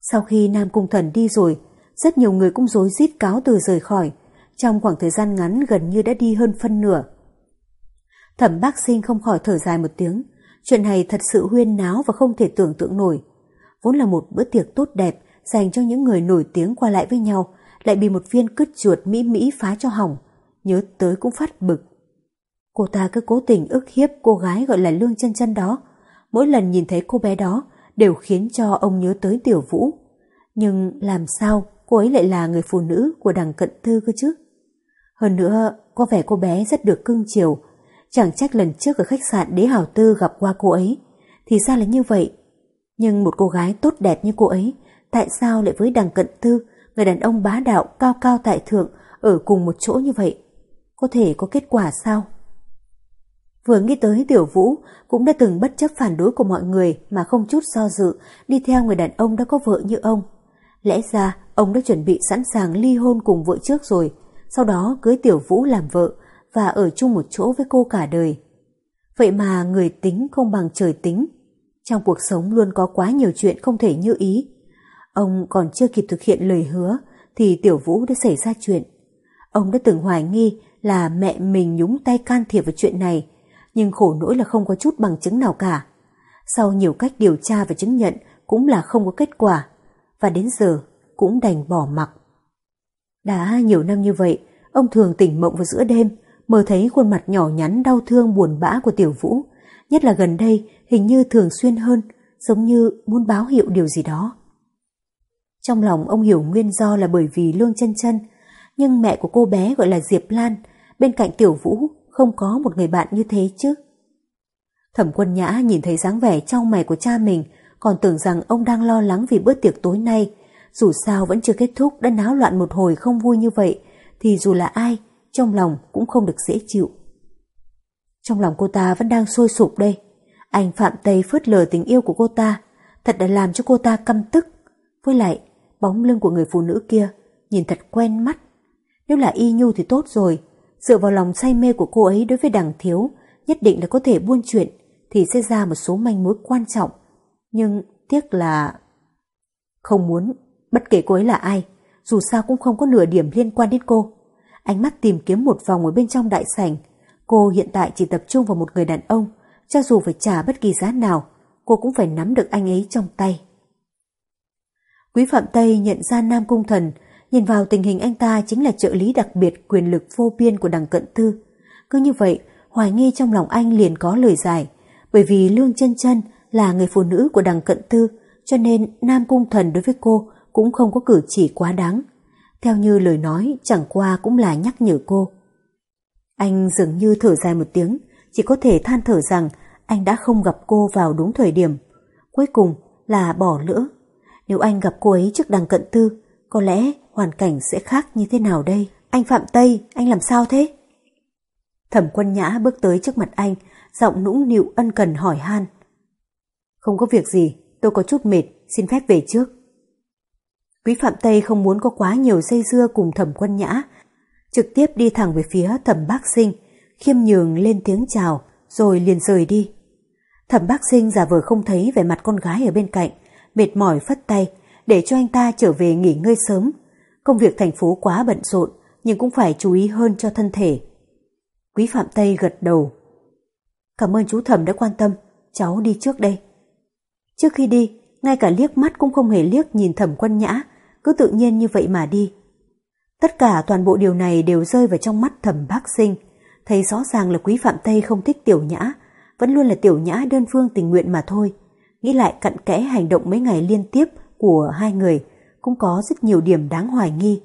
Sau khi Nam Cung Thần đi rồi, rất nhiều người cũng rối rít cáo từ rời khỏi, trong khoảng thời gian ngắn gần như đã đi hơn phân nửa. Thẩm bác sinh không khỏi thở dài một tiếng, chuyện này thật sự huyên náo và không thể tưởng tượng nổi. Vốn là một bữa tiệc tốt đẹp dành cho những người nổi tiếng qua lại với nhau, lại bị một viên cứt chuột mỹ mỹ phá cho hỏng, nhớ tới cũng phát bực. Cô ta cứ cố tình ức hiếp cô gái gọi là Lương chân chân đó, mỗi lần nhìn thấy cô bé đó đều khiến cho ông nhớ tới Tiểu Vũ. Nhưng làm sao cô ấy lại là người phụ nữ của đằng cận thư cơ chứ? Hơn nữa, có vẻ cô bé rất được cưng chiều, chẳng trách lần trước ở khách sạn Đế Hảo Tư gặp qua cô ấy, thì ra là như vậy. Nhưng một cô gái tốt đẹp như cô ấy, tại sao lại với đằng cận thư, người đàn ông bá đạo cao cao tại thượng, ở cùng một chỗ như vậy? Có thể có kết quả sao? Vừa nghĩ tới Tiểu Vũ cũng đã từng bất chấp phản đối của mọi người mà không chút do dự đi theo người đàn ông đã có vợ như ông. Lẽ ra ông đã chuẩn bị sẵn sàng ly hôn cùng vợ trước rồi, sau đó cưới Tiểu Vũ làm vợ và ở chung một chỗ với cô cả đời. Vậy mà người tính không bằng trời tính. Trong cuộc sống luôn có quá nhiều chuyện không thể như ý. Ông còn chưa kịp thực hiện lời hứa thì Tiểu Vũ đã xảy ra chuyện. Ông đã từng hoài nghi là mẹ mình nhúng tay can thiệp vào chuyện này nhưng khổ nỗi là không có chút bằng chứng nào cả. Sau nhiều cách điều tra và chứng nhận cũng là không có kết quả, và đến giờ cũng đành bỏ mặc. Đã nhiều năm như vậy, ông thường tỉnh mộng vào giữa đêm, mơ thấy khuôn mặt nhỏ nhắn đau thương buồn bã của Tiểu Vũ, nhất là gần đây hình như thường xuyên hơn, giống như muốn báo hiệu điều gì đó. Trong lòng ông hiểu nguyên do là bởi vì Lương chân chân, nhưng mẹ của cô bé gọi là Diệp Lan, bên cạnh Tiểu Vũ không có một người bạn như thế chứ. Thẩm quân nhã nhìn thấy dáng vẻ trong mày của cha mình, còn tưởng rằng ông đang lo lắng vì bữa tiệc tối nay. Dù sao vẫn chưa kết thúc đã náo loạn một hồi không vui như vậy, thì dù là ai, trong lòng cũng không được dễ chịu. Trong lòng cô ta vẫn đang sôi sụp đây. Anh Phạm Tây phớt lờ tình yêu của cô ta, thật đã làm cho cô ta căm tức. Với lại, bóng lưng của người phụ nữ kia nhìn thật quen mắt. Nếu là Y Nhu thì tốt rồi, Dựa vào lòng say mê của cô ấy đối với đằng thiếu, nhất định là có thể buôn chuyện, thì sẽ ra một số manh mối quan trọng. Nhưng tiếc là... Không muốn, bất kể cô ấy là ai, dù sao cũng không có nửa điểm liên quan đến cô. Ánh mắt tìm kiếm một vòng ở bên trong đại sảnh. Cô hiện tại chỉ tập trung vào một người đàn ông, cho dù phải trả bất kỳ giá nào, cô cũng phải nắm được anh ấy trong tay. Quý Phạm Tây nhận ra Nam Cung Thần Nhìn vào tình hình anh ta chính là trợ lý đặc biệt quyền lực vô biên của đằng cận tư. Cứ như vậy, hoài nghi trong lòng anh liền có lời giải. Bởi vì Lương chân chân là người phụ nữ của đằng cận tư, cho nên Nam Cung Thần đối với cô cũng không có cử chỉ quá đáng. Theo như lời nói chẳng qua cũng là nhắc nhở cô. Anh dường như thở dài một tiếng, chỉ có thể than thở rằng anh đã không gặp cô vào đúng thời điểm. Cuối cùng là bỏ lỡ. Nếu anh gặp cô ấy trước đằng cận tư, có lẽ hoàn cảnh sẽ khác như thế nào đây? Anh Phạm Tây, anh làm sao thế? Thẩm quân nhã bước tới trước mặt anh, giọng nũng nịu ân cần hỏi han. Không có việc gì, tôi có chút mệt, xin phép về trước. Quý Phạm Tây không muốn có quá nhiều dây dưa cùng thẩm quân nhã, trực tiếp đi thẳng về phía thẩm bác sinh, khiêm nhường lên tiếng chào, rồi liền rời đi. Thẩm bác sinh giả vờ không thấy vẻ mặt con gái ở bên cạnh, mệt mỏi phất tay, để cho anh ta trở về nghỉ ngơi sớm. Công việc thành phố quá bận rộn, nhưng cũng phải chú ý hơn cho thân thể. Quý Phạm Tây gật đầu. Cảm ơn chú Thẩm đã quan tâm, cháu đi trước đây. Trước khi đi, ngay cả liếc mắt cũng không hề liếc nhìn Thẩm Quân Nhã, cứ tự nhiên như vậy mà đi. Tất cả toàn bộ điều này đều rơi vào trong mắt Thẩm Bác Sinh, thấy rõ ràng là Quý Phạm Tây không thích Tiểu Nhã, vẫn luôn là Tiểu Nhã đơn phương tình nguyện mà thôi. Nghĩ lại cặn kẽ hành động mấy ngày liên tiếp của hai người cũng có rất nhiều điểm đáng hoài nghi.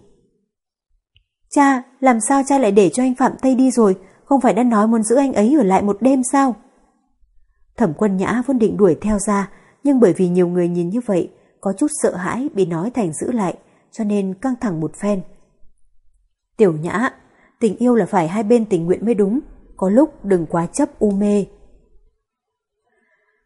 Cha, làm sao cha lại để cho anh Phạm Tây đi rồi, không phải đã nói muốn giữ anh ấy ở lại một đêm sao? Thẩm quân nhã vốn định đuổi theo ra, nhưng bởi vì nhiều người nhìn như vậy, có chút sợ hãi bị nói thành giữ lại, cho nên căng thẳng một phen. Tiểu nhã, tình yêu là phải hai bên tình nguyện mới đúng, có lúc đừng quá chấp u mê.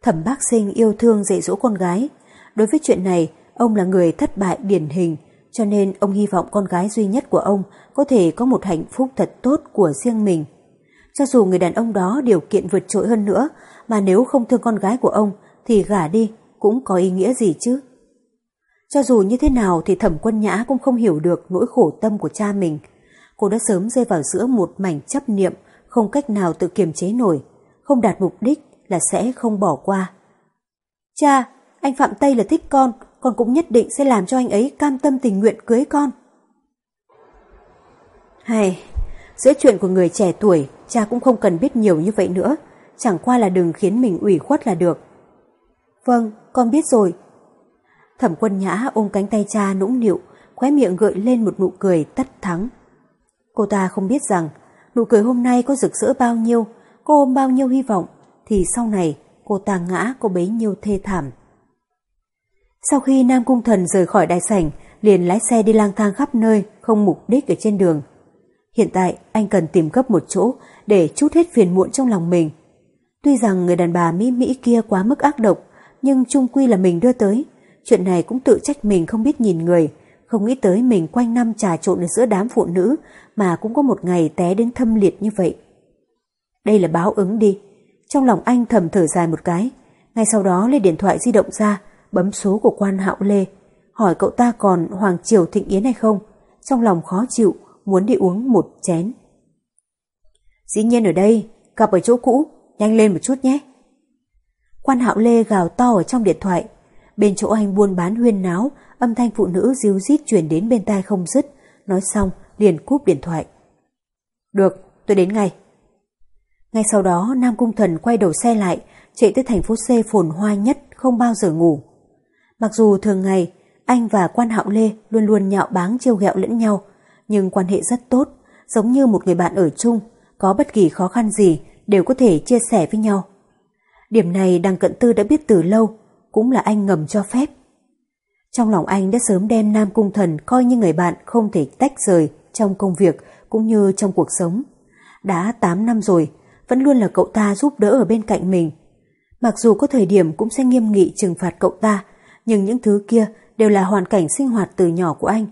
Thẩm bác sinh yêu thương dạy dỗ con gái. Đối với chuyện này, ông là người thất bại điển hình, cho nên ông hy vọng con gái duy nhất của ông có thể có một hạnh phúc thật tốt của riêng mình. Cho dù người đàn ông đó điều kiện vượt trội hơn nữa, mà nếu không thương con gái của ông thì gả đi cũng có ý nghĩa gì chứ. Cho dù như thế nào thì thẩm quân nhã cũng không hiểu được nỗi khổ tâm của cha mình. Cô đã sớm rơi vào giữa một mảnh chấp niệm, không cách nào tự kiềm chế nổi, không đạt mục đích là sẽ không bỏ qua. Cha, anh Phạm Tây là thích con, con cũng nhất định sẽ làm cho anh ấy cam tâm tình nguyện cưới con. Hay, giữa chuyện của người trẻ tuổi, cha cũng không cần biết nhiều như vậy nữa, chẳng qua là đừng khiến mình ủy khuất là được. Vâng, con biết rồi. Thẩm quân nhã ôm cánh tay cha nũng nịu, khóe miệng gợi lên một nụ cười tất thắng. Cô ta không biết rằng, nụ cười hôm nay có rực rỡ bao nhiêu, cô ôm bao nhiêu hy vọng, thì sau này cô ta ngã có bấy nhiêu thê thảm. Sau khi Nam Cung Thần rời khỏi đại sảnh, liền lái xe đi lang thang khắp nơi, không mục đích ở trên đường. Hiện tại anh cần tìm gấp một chỗ để chút hết phiền muộn trong lòng mình. Tuy rằng người đàn bà Mỹ Mỹ kia quá mức ác độc, nhưng chung quy là mình đưa tới. Chuyện này cũng tự trách mình không biết nhìn người, không nghĩ tới mình quanh năm trà trộn ở giữa đám phụ nữ mà cũng có một ngày té đến thâm liệt như vậy. Đây là báo ứng đi. Trong lòng anh thầm thở dài một cái, ngay sau đó lấy điện thoại di động ra, bấm số của quan hạo Lê, hỏi cậu ta còn Hoàng Triều Thịnh Yến hay không, trong lòng khó chịu, muốn đi uống một chén. Dĩ nhiên ở đây, gặp ở chỗ cũ, nhanh lên một chút nhé. Quan hạo Lê gào to ở trong điện thoại, bên chỗ anh buôn bán huyên náo, âm thanh phụ nữ ríu rít chuyển đến bên tai không dứt, nói xong liền cúp điện thoại. Được, tôi đến ngay. Ngay sau đó Nam Cung Thần quay đầu xe lại, chạy tới thành phố C phồn hoa nhất, không bao giờ ngủ. Mặc dù thường ngày anh và quan hạo Lê luôn luôn nhạo báng trêu ghẹo lẫn nhau, nhưng quan hệ rất tốt, giống như một người bạn ở chung, có bất kỳ khó khăn gì đều có thể chia sẻ với nhau. Điểm này đằng cận tư đã biết từ lâu, cũng là anh ngầm cho phép. Trong lòng anh đã sớm đem Nam Cung Thần coi như người bạn không thể tách rời trong công việc cũng như trong cuộc sống. Đã 8 năm rồi, vẫn luôn là cậu ta giúp đỡ ở bên cạnh mình. Mặc dù có thời điểm cũng sẽ nghiêm nghị trừng phạt cậu ta, nhưng những thứ kia đều là hoàn cảnh sinh hoạt từ nhỏ của anh.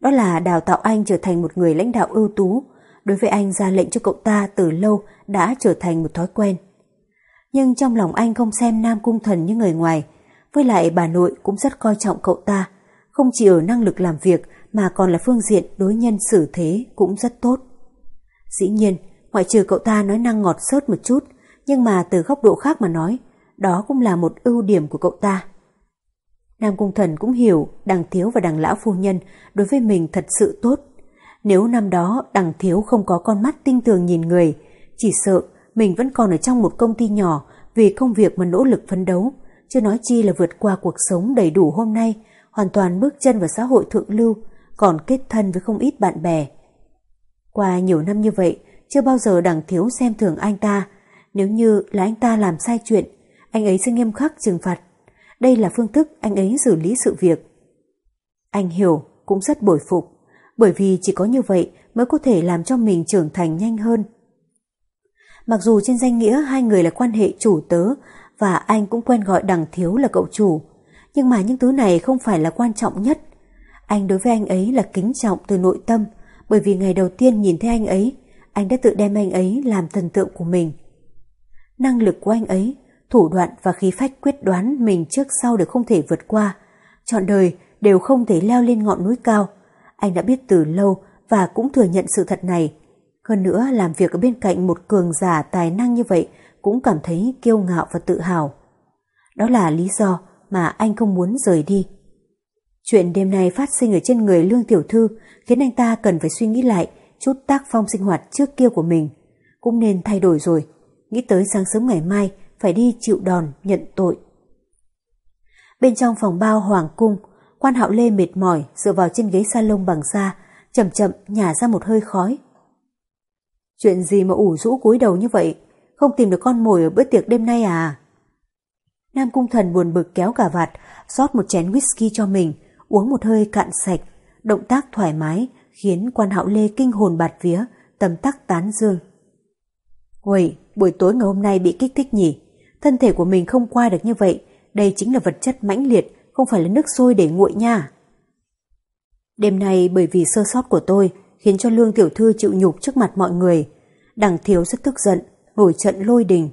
Đó là đào tạo anh trở thành một người lãnh đạo ưu tú. Đối với anh ra lệnh cho cậu ta từ lâu đã trở thành một thói quen. Nhưng trong lòng anh không xem Nam Cung Thần như người ngoài. Với lại bà nội cũng rất coi trọng cậu ta. Không chỉ ở năng lực làm việc mà còn là phương diện đối nhân xử thế cũng rất tốt. Dĩ nhiên, ngoại trừ cậu ta nói năng ngọt sớt một chút, nhưng mà từ góc độ khác mà nói, đó cũng là một ưu điểm của cậu ta. Nam Cung Thần cũng hiểu đằng thiếu và đằng lão phu nhân đối với mình thật sự tốt. Nếu năm đó đằng thiếu không có con mắt tinh tường nhìn người, chỉ sợ mình vẫn còn ở trong một công ty nhỏ vì công việc mà nỗ lực phấn đấu, chưa nói chi là vượt qua cuộc sống đầy đủ hôm nay, hoàn toàn bước chân vào xã hội thượng lưu, còn kết thân với không ít bạn bè. Qua nhiều năm như vậy, chưa bao giờ đằng thiếu xem thường anh ta. Nếu như là anh ta làm sai chuyện, anh ấy sẽ nghiêm khắc trừng phạt. Đây là phương thức anh ấy xử lý sự việc. Anh hiểu, cũng rất bồi phục, bởi vì chỉ có như vậy mới có thể làm cho mình trưởng thành nhanh hơn. Mặc dù trên danh nghĩa hai người là quan hệ chủ tớ và anh cũng quen gọi đằng thiếu là cậu chủ, nhưng mà những thứ này không phải là quan trọng nhất. Anh đối với anh ấy là kính trọng từ nội tâm, bởi vì ngày đầu tiên nhìn thấy anh ấy, anh đã tự đem anh ấy làm thần tượng của mình. Năng lực của anh ấy, thủ đoạn và khí phách quyết đoán mình trước sau đều không thể vượt qua. Chọn đời đều không thể leo lên ngọn núi cao. Anh đã biết từ lâu và cũng thừa nhận sự thật này. Hơn nữa làm việc ở bên cạnh một cường giả tài năng như vậy cũng cảm thấy kiêu ngạo và tự hào. Đó là lý do mà anh không muốn rời đi. Chuyện đêm nay phát sinh ở trên người Lương Tiểu Thư khiến anh ta cần phải suy nghĩ lại chút tác phong sinh hoạt trước kia của mình. Cũng nên thay đổi rồi, nghĩ tới sáng sớm ngày mai phải đi chịu đòn, nhận tội. Bên trong phòng bao hoàng cung, quan hạo lê mệt mỏi dựa vào trên ghế salon bằng da, chậm chậm nhả ra một hơi khói. Chuyện gì mà ủ rũ cúi đầu như vậy, không tìm được con mồi ở bữa tiệc đêm nay à? Nam cung thần buồn bực kéo cả vạt, rót một chén whisky cho mình, uống một hơi cạn sạch, động tác thoải mái, khiến quan hạo lê kinh hồn bạt vía, tầm tắc tán dương. Uầy, buổi tối ngày hôm nay bị kích thích nhỉ? Thân thể của mình không qua được như vậy, đây chính là vật chất mãnh liệt, không phải là nước sôi để nguội nha. Đêm nay bởi vì sơ sót của tôi, khiến cho Lương Tiểu Thư chịu nhục trước mặt mọi người. Đằng thiếu rất tức giận, nổi trận lôi đình.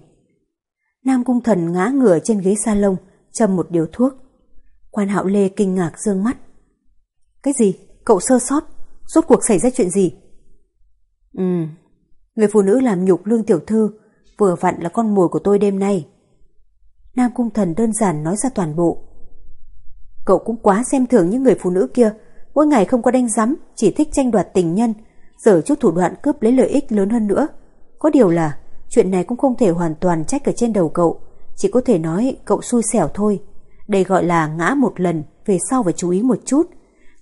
Nam Cung Thần ngã ngửa trên ghế salon, châm một điếu thuốc. Quan Hạo Lê kinh ngạc dương mắt. Cái gì? Cậu sơ sót? Rốt cuộc xảy ra chuyện gì? Ừ, người phụ nữ làm nhục Lương Tiểu Thư vừa vặn là con mồi của tôi đêm nay. Nam Cung Thần đơn giản nói ra toàn bộ. Cậu cũng quá xem thường những người phụ nữ kia, mỗi ngày không có đánh rắm, chỉ thích tranh đoạt tình nhân, giờ chút thủ đoạn cướp lấy lợi ích lớn hơn nữa. Có điều là, chuyện này cũng không thể hoàn toàn trách ở trên đầu cậu, chỉ có thể nói cậu xui xẻo thôi. Đây gọi là ngã một lần, về sau phải chú ý một chút.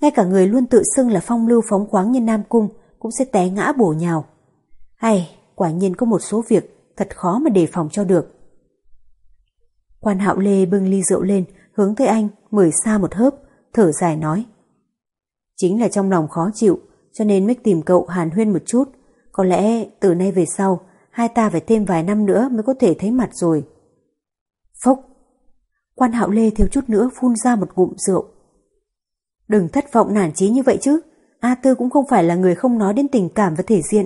Ngay cả người luôn tự xưng là phong lưu phóng khoáng như Nam Cung cũng sẽ té ngã bổ nhào. Hay, quả nhiên có một số việc thật khó mà đề phòng cho được. Quan hạo lê bưng ly rượu lên, hướng tới anh, mời xa một hớp, thở dài nói. Chính là trong lòng khó chịu, cho nên mới tìm cậu hàn huyên một chút. Có lẽ từ nay về sau, hai ta phải thêm vài năm nữa mới có thể thấy mặt rồi. Phốc! Quan hạo lê thiếu chút nữa phun ra một ngụm rượu. Đừng thất vọng nản chí như vậy chứ. A Tư cũng không phải là người không nói đến tình cảm và thể diện.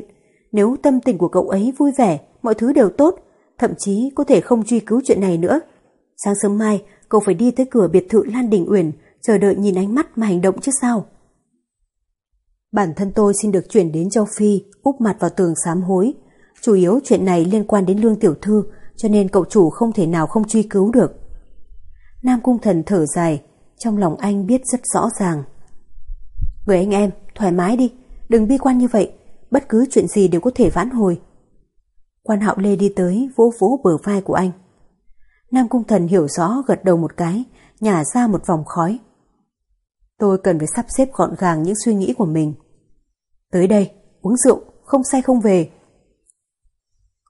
Nếu tâm tình của cậu ấy vui vẻ, mọi thứ đều tốt, thậm chí có thể không truy cứu chuyện này nữa. Sáng sớm mai, cậu phải đi tới cửa biệt thự Lan Đình Uyển, chờ đợi nhìn ánh mắt mà hành động chứ sao. Bản thân tôi xin được chuyển đến châu Phi, úp mặt vào tường sám hối. Chủ yếu chuyện này liên quan đến lương tiểu thư, cho nên cậu chủ không thể nào không truy cứu được. Nam Cung Thần thở dài, trong lòng anh biết rất rõ ràng. Người anh em, thoải mái đi, đừng bi quan như vậy, bất cứ chuyện gì đều có thể vãn hồi. Quan hạo lê đi tới, vỗ vỗ bờ vai của anh. Nam Cung Thần hiểu rõ gật đầu một cái, nhả ra một vòng khói. Tôi cần phải sắp xếp gọn gàng những suy nghĩ của mình. Tới đây, uống rượu, không say không về.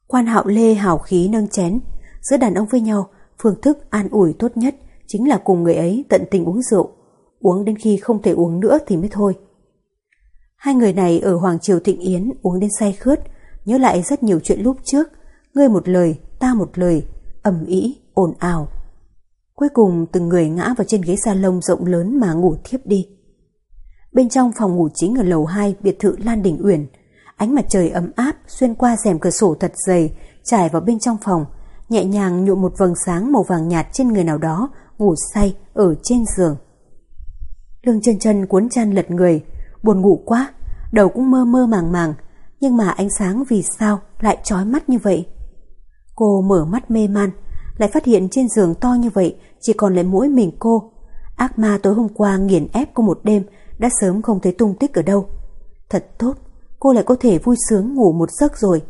Quan hạo lê hào khí nâng chén, giữa đàn ông với nhau, phương thức an ủi tốt nhất chính là cùng người ấy tận tình uống rượu, uống đến khi không thể uống nữa thì mới thôi. Hai người này ở Hoàng Triều Thịnh Yến uống đến say khướt, nhớ lại rất nhiều chuyện lúc trước, ngươi một lời, ta một lời, ầm ĩ, ồn ào. Cuối cùng từng người ngã vào trên ghế salon rộng lớn mà ngủ thiếp đi. Bên trong phòng ngủ chính ở lầu 2 biệt thự Lan Đình Uyển, ánh mặt trời ấm áp xuyên qua rèm cửa sổ thật dày, trải vào bên trong phòng, nhẹ nhàng nhuộm một vầng sáng màu vàng nhạt trên người nào đó ngủ say ở trên giường. Lương chân chân cuốn chăn lật người, buồn ngủ quá, đầu cũng mơ mơ màng màng, nhưng mà ánh sáng vì sao lại trói mắt như vậy? Cô mở mắt mê man, lại phát hiện trên giường to như vậy chỉ còn lại mỗi mình cô. Ác ma tối hôm qua nghiền ép cô một đêm đã sớm không thấy tung tích ở đâu. Thật tốt, cô lại có thể vui sướng ngủ một giấc rồi.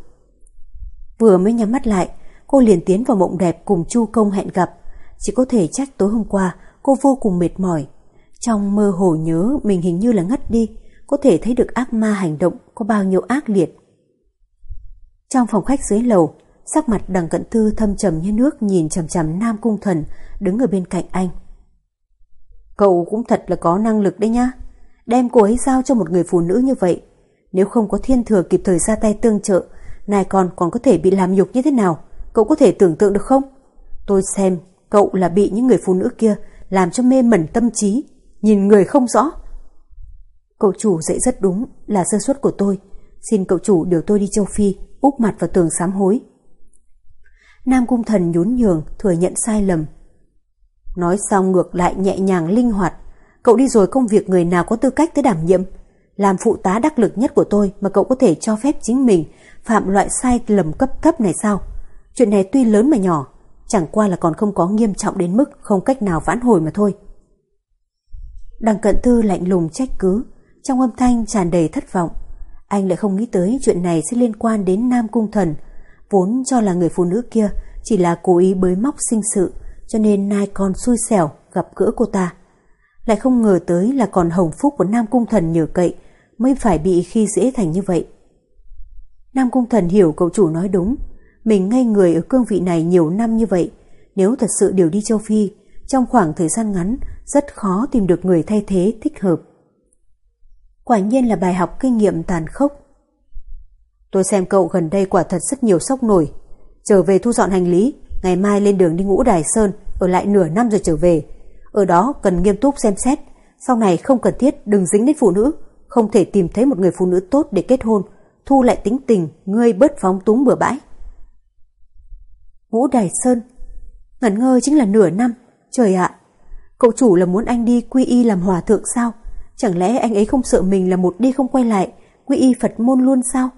Vừa mới nhắm mắt lại, cô liền tiến vào mộng đẹp cùng Chu Công hẹn gặp. Chỉ có thể trách tối hôm qua cô vô cùng mệt mỏi. Trong mơ hồ nhớ mình hình như là ngất đi, có thể thấy được ác ma hành động có bao nhiêu ác liệt. Trong phòng khách dưới lầu, sắc mặt đằng cận thư thâm trầm như nước nhìn chầm chầm Nam Cung Thần đứng ở bên cạnh anh. Cậu cũng thật là có năng lực đấy nhá. Đem cô ấy giao cho một người phụ nữ như vậy. Nếu không có thiên thừa kịp thời ra tay tương trợ, nài còn còn có thể bị làm nhục như thế nào? Cậu có thể tưởng tượng được không? Tôi xem cậu là bị những người phụ nữ kia làm cho mê mẩn tâm trí, nhìn người không rõ. Cậu chủ dạy rất đúng là sơ suất của tôi. Xin cậu chủ điều tôi đi châu Phi, úp mặt vào tường sám hối. Nam Cung Thần nhún nhường, thừa nhận sai lầm. Nói xong ngược lại nhẹ nhàng linh hoạt. Cậu đi rồi công việc người nào có tư cách tới đảm nhiệm. Làm phụ tá đắc lực nhất của tôi mà cậu có thể cho phép chính mình phạm loại sai lầm cấp cấp này sao? Chuyện này tuy lớn mà nhỏ, chẳng qua là còn không có nghiêm trọng đến mức không cách nào vãn hồi mà thôi. Đằng cận thư lạnh lùng trách cứ, trong âm thanh tràn đầy thất vọng. Anh lại không nghĩ tới chuyện này sẽ liên quan đến Nam Cung Thần, vốn cho là người phụ nữ kia chỉ là cố ý bới móc sinh sự, cho nên nai còn xui xẻo gặp gỡ cô ta. Lại không ngờ tới là còn hồng phúc của Nam Cung Thần nhờ cậy mới phải bị khi dễ thành như vậy. Nam Cung Thần hiểu cậu chủ nói đúng, mình ngay người ở cương vị này nhiều năm như vậy, nếu thật sự điều đi châu Phi, trong khoảng thời gian ngắn rất khó tìm được người thay thế thích hợp. Quả nhiên là bài học kinh nghiệm tàn khốc. Tôi xem cậu gần đây quả thật rất nhiều sốc nổi. Trở về thu dọn hành lý, ngày mai lên đường đi ngũ Đài Sơn, ở lại nửa năm rồi trở về. Ở đó cần nghiêm túc xem xét, sau này không cần thiết đừng dính đến phụ nữ, không thể tìm thấy một người phụ nữ tốt để kết hôn, thu lại tính tình, ngươi bớt phóng túng bừa bãi. Ngũ Đài Sơn, ngẩn ngơ chính là nửa năm, trời ạ, cậu chủ là muốn anh đi quy y làm hòa thượng sao? Chẳng lẽ anh ấy không sợ mình là một đi không quay lại, quy y Phật môn luôn sao?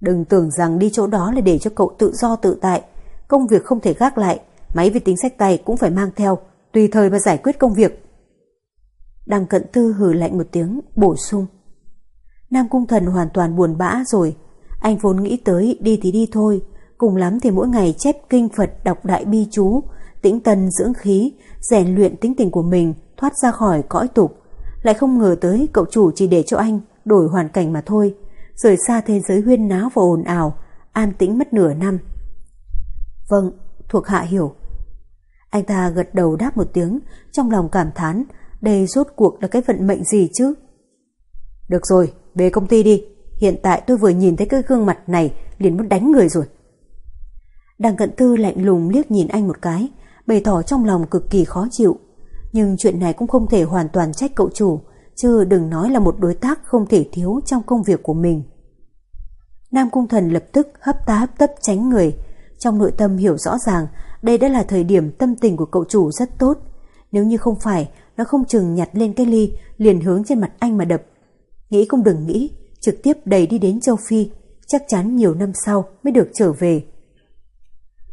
Đừng tưởng rằng đi chỗ đó là để cho cậu tự do tự tại, công việc không thể gác lại, máy vi tính sách tay cũng phải mang theo, tùy thời mà giải quyết công việc. Đằng cận tư hừ lạnh một tiếng, bổ sung. Nam Cung Thần hoàn toàn buồn bã rồi, anh vốn nghĩ tới đi thì đi thôi, cùng lắm thì mỗi ngày chép kinh Phật đọc đại bi chú, tĩnh tân dưỡng khí, rèn luyện tính tình của mình thoát ra khỏi cõi tục. Lại không ngờ tới cậu chủ chỉ để cho anh đổi hoàn cảnh mà thôi, rời xa thế giới huyên náo và ồn ào, an tĩnh mất nửa năm. Vâng, thuộc hạ hiểu. Anh ta gật đầu đáp một tiếng, trong lòng cảm thán, đây rốt cuộc là cái vận mệnh gì chứ? Được rồi, về công ty đi. Hiện tại tôi vừa nhìn thấy cái gương mặt này liền muốn đánh người rồi. Đằng cận tư lạnh lùng liếc nhìn anh một cái, bày tỏ trong lòng cực kỳ khó chịu. Nhưng chuyện này cũng không thể hoàn toàn trách cậu chủ, chứ đừng nói là một đối tác không thể thiếu trong công việc của mình. Nam Cung Thần lập tức hấp tá hấp tấp tránh người, trong nội tâm hiểu rõ ràng đây đã là thời điểm tâm tình của cậu chủ rất tốt. Nếu như không phải, nó không chừng nhặt lên cái ly liền hướng trên mặt anh mà đập. Nghĩ cũng đừng nghĩ, trực tiếp đẩy đi đến châu Phi, chắc chắn nhiều năm sau mới được trở về.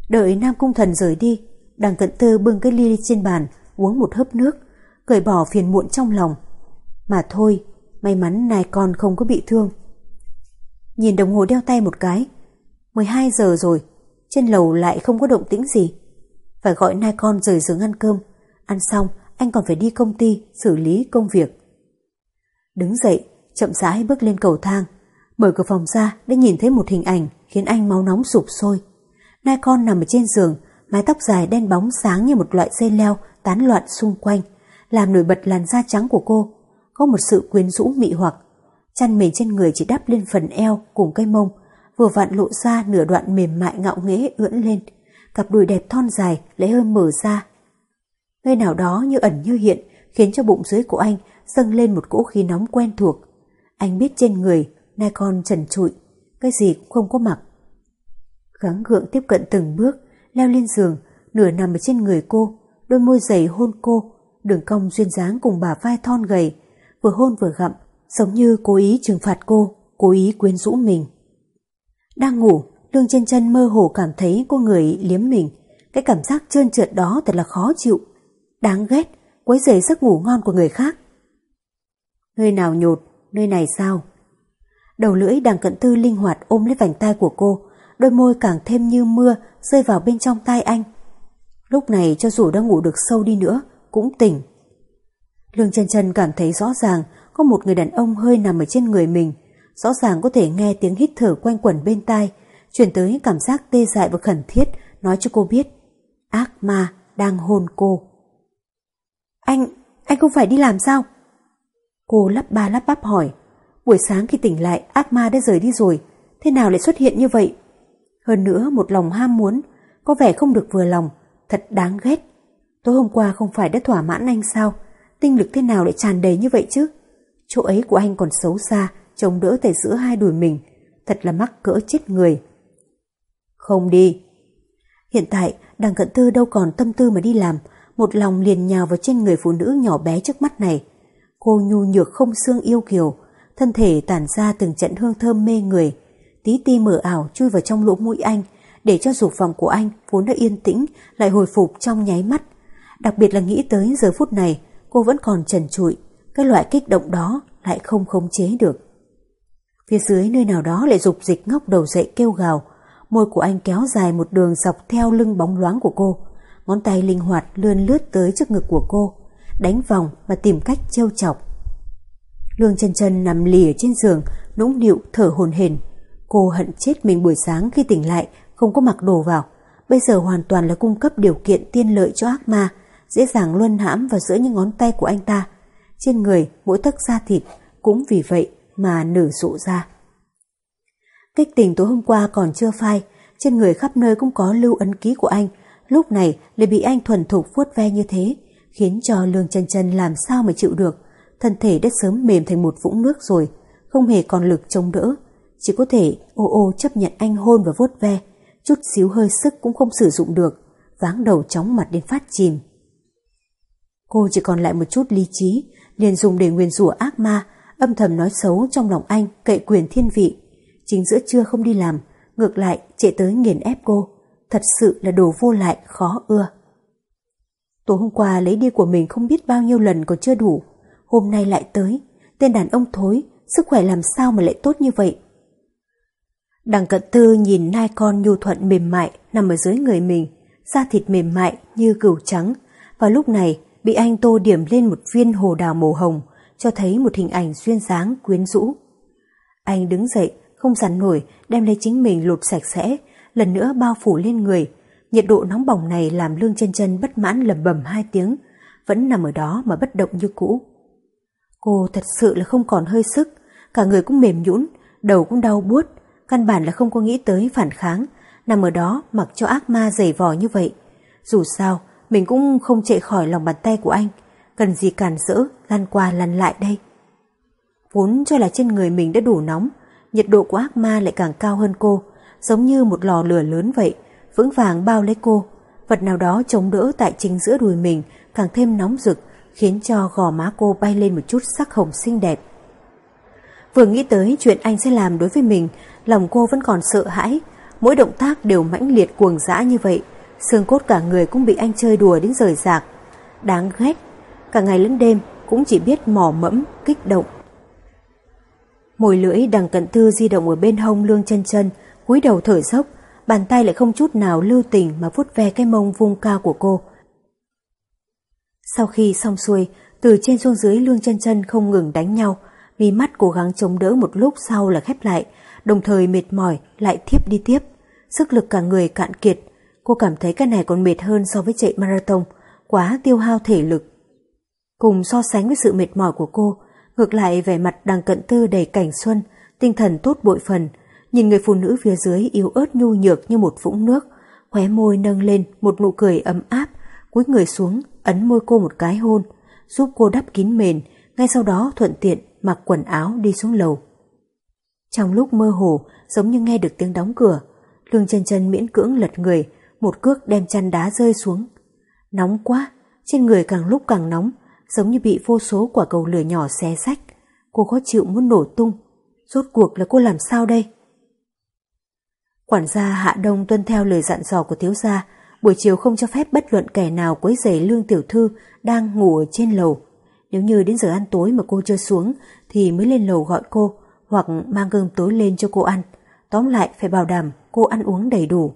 Đợi Nam Cung Thần rời đi, đằng cận tư bưng cái ly trên bàn, uống một hớp nước, cởi bỏ phiền muộn trong lòng. Mà thôi, may mắn nài con không có bị thương. Nhìn đồng hồ đeo tay một cái, 12 giờ rồi, trên lầu lại không có động tĩnh gì. Phải gọi nai con rời giường ăn cơm, ăn xong anh còn phải đi công ty xử lý công việc. Đứng dậy, chậm rãi bước lên cầu thang, mở cửa phòng ra để nhìn thấy một hình ảnh khiến anh máu nóng sụp sôi. Nai con nằm ở trên giường, mái tóc dài đen bóng sáng như một loại dây leo tán loạn xung quanh, làm nổi bật làn da trắng của cô. Có một sự quyến rũ mị hoặc. Chăn mền trên người chỉ đắp lên phần eo cùng cây mông, vừa vặn lộ ra nửa đoạn mềm mại ngạo nghễ ưỡn lên. Cặp đùi đẹp thon dài lấy hơi mở ra. Nơi nào đó như ẩn như hiện khiến cho bụng dưới của anh dâng lên một cỗ khí nóng quen thuộc. Anh biết trên người, nai con trần trụi, cái gì cũng không có mặc. Gắng gượng tiếp cận từng bước, leo lên giường, nửa nằm ở trên người cô, đôi môi dày hôn cô, đường cong duyên dáng cùng bà vai thon gầy, vừa hôn vừa gặm, giống như cố ý trừng phạt cô, cố ý quyến rũ mình. Đang ngủ, lương chân chân mơ hồ cảm thấy cô người liếm mình, cái cảm giác trơn trượt đó thật là khó chịu. Đáng ghét, quấy rầy giấc ngủ ngon của người khác. Nơi nào nhột, nơi này sao? Đầu lưỡi đằng cận tư linh hoạt ôm lấy vành tay của cô, đôi môi càng thêm như mưa rơi vào bên trong tai anh. Lúc này cho dù đã ngủ được sâu đi nữa, cũng tỉnh. Lương chân chân cảm thấy rõ ràng có một người đàn ông hơi nằm ở trên người mình, rõ ràng có thể nghe tiếng hít thở quanh quẩn bên tai, chuyển tới cảm giác tê dại và khẩn thiết, nói cho cô biết, ác ma đang hôn cô. Anh, anh không phải đi làm sao? Cô lắp ba lắp bắp hỏi, buổi sáng khi tỉnh lại ác ma đã rời đi rồi, thế nào lại xuất hiện như vậy? Hơn nữa một lòng ham muốn, có vẻ không được vừa lòng, thật đáng ghét. Tối hôm qua không phải đã thỏa mãn anh sao? Tinh lực thế nào lại tràn đầy như vậy chứ? Chỗ ấy của anh còn xấu xa, chống đỡ tại giữa hai đùi mình, thật là mắc cỡ chết người. Không đi. Hiện tại, đằng cận tư đâu còn tâm tư mà đi làm, một lòng liền nhào vào trên người phụ nữ nhỏ bé trước mắt này. Cô nhu nhược không xương yêu kiều, thân thể tản ra từng trận hương thơm mê người, tí ti mở ảo chui vào trong lỗ mũi anh, để cho dục vọng của anh vốn đã yên tĩnh lại hồi phục trong nháy mắt. Đặc biệt là nghĩ tới giờ phút này, cô vẫn còn trần trụi, cái loại kích động đó lại không khống chế được. Phía dưới nơi nào đó lại dục dịch ngóc đầu dậy kêu gào, môi của anh kéo dài một đường dọc theo lưng bóng loáng của cô, ngón tay linh hoạt lươn lướt tới trước ngực của cô, đánh vòng và tìm cách trêu chọc. Lương chân chân nằm lì ở trên giường, nũng nịu thở hồn hển. Cô hận chết mình buổi sáng khi tỉnh lại không có mặc đồ vào. Bây giờ hoàn toàn là cung cấp điều kiện tiên lợi cho ác ma, dễ dàng luân hãm vào giữa những ngón tay của anh ta. Trên người mỗi tấc da thịt cũng vì vậy mà nở rộ ra. Kích tình tối hôm qua còn chưa phai, trên người khắp nơi cũng có lưu ấn ký của anh, lúc này lại bị anh thuần thục vuốt ve như thế, khiến cho Lương chân chân làm sao mà chịu được. Thân thể đã sớm mềm thành một vũng nước rồi, không hề còn lực chống đỡ, chỉ có thể ô ô chấp nhận anh hôn và vuốt ve, chút xíu hơi sức cũng không sử dụng được, váng đầu chóng mặt đến phát chìm. Cô chỉ còn lại một chút lý trí, liền dùng để nguyền rủa ác ma, âm thầm nói xấu trong lòng anh cậy quyền thiên vị. Chính giữa trưa không đi làm, ngược lại chạy tới nghiền ép cô. Thật sự là đồ vô lại khó ưa. Tối hôm qua lấy đi của mình không biết bao nhiêu lần còn chưa đủ. Hôm nay lại tới, tên đàn ông thối, sức khỏe làm sao mà lại tốt như vậy. Đằng cận tư nhìn nai con nhu thuận mềm mại nằm ở dưới người mình, da thịt mềm mại như cừu trắng, và lúc này bị anh tô điểm lên một viên hồ đào màu hồng, cho thấy một hình ảnh duyên dáng quyến rũ. Anh đứng dậy, không dằn nổi, đem lấy chính mình lột sạch sẽ, lần nữa bao phủ lên người. Nhiệt độ nóng bỏng này làm lương chân chân bất mãn lầm bầm hai tiếng, vẫn nằm ở đó mà bất động như cũ. Cô thật sự là không còn hơi sức, cả người cũng mềm nhũn, đầu cũng đau buốt, căn bản là không có nghĩ tới phản kháng, nằm ở đó mặc cho ác ma giày vò như vậy. Dù sao, mình cũng không chạy khỏi lòng bàn tay của anh, cần gì cản rỡ, lăn qua lăn lại đây. Vốn cho là trên người mình đã đủ nóng, nhiệt độ của ác ma lại càng cao hơn cô, giống như một lò lửa lớn vậy, vững vàng bao lấy cô. Vật nào đó chống đỡ tại chính giữa đùi mình càng thêm nóng rực, khiến cho gò má cô bay lên một chút sắc hồng xinh đẹp. Vừa nghĩ tới chuyện anh sẽ làm đối với mình, lòng cô vẫn còn sợ hãi, mỗi động tác đều mãnh liệt cuồng dã như vậy, xương cốt cả người cũng bị anh chơi đùa đến rời rạc. Đáng ghét, cả ngày lẫn đêm cũng chỉ biết mỏ mẫm, kích động. Mồi lưỡi đằng cận thư di động ở bên hông lương chân chân, cúi đầu thở dốc, bàn tay lại không chút nào lưu tình mà vuốt ve cái mông vung cao của cô. Sau khi xong xuôi, từ trên xuống dưới lương chân chân không ngừng đánh nhau, vì mắt cố gắng chống đỡ một lúc sau là khép lại, đồng thời mệt mỏi lại thiếp đi tiếp. Sức lực cả người cạn kiệt, cô cảm thấy cái này còn mệt hơn so với chạy marathon, quá tiêu hao thể lực. Cùng so sánh với sự mệt mỏi của cô, ngược lại vẻ mặt đằng cận tư đầy cảnh xuân, tinh thần tốt bội phần, nhìn người phụ nữ phía dưới yếu ớt nhu nhược như một vũng nước, khóe môi nâng lên một nụ cười ấm áp, cúi người xuống, ấn môi cô một cái hôn, giúp cô đắp kín mền, ngay sau đó thuận tiện mặc quần áo đi xuống lầu. Trong lúc mơ hồ, giống như nghe được tiếng đóng cửa, Lương chân chân miễn cưỡng lật người, một cước đem chăn đá rơi xuống. Nóng quá, trên người càng lúc càng nóng, giống như bị vô số quả cầu lửa nhỏ xé rách Cô khó chịu muốn nổ tung. Rốt cuộc là cô làm sao đây? Quản gia Hạ Đông tuân theo lời dặn dò của thiếu gia, buổi chiều không cho phép bất luận kẻ nào quấy rầy lương tiểu thư đang ngủ ở trên lầu. Nếu như đến giờ ăn tối mà cô chưa xuống thì mới lên lầu gọi cô hoặc mang cơm tối lên cho cô ăn. Tóm lại phải bảo đảm cô ăn uống đầy đủ.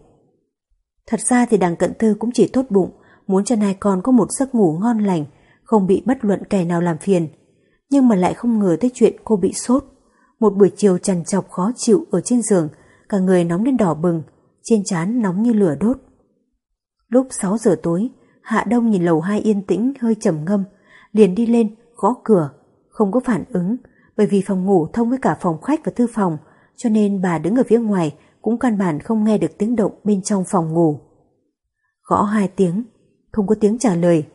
Thật ra thì đằng cận thư cũng chỉ tốt bụng, muốn cho nai con có một giấc ngủ ngon lành, không bị bất luận kẻ nào làm phiền. Nhưng mà lại không ngờ tới chuyện cô bị sốt. Một buổi chiều trằn trọc khó chịu ở trên giường, cả người nóng lên đỏ bừng, trên trán nóng như lửa đốt. Lúc 6 giờ tối, Hạ Đông nhìn lầu hai yên tĩnh hơi trầm ngâm, liền đi lên, gõ cửa, không có phản ứng, bởi vì phòng ngủ thông với cả phòng khách và thư phòng, cho nên bà đứng ở phía ngoài cũng căn bản không nghe được tiếng động bên trong phòng ngủ. Gõ hai tiếng, không có tiếng trả lời,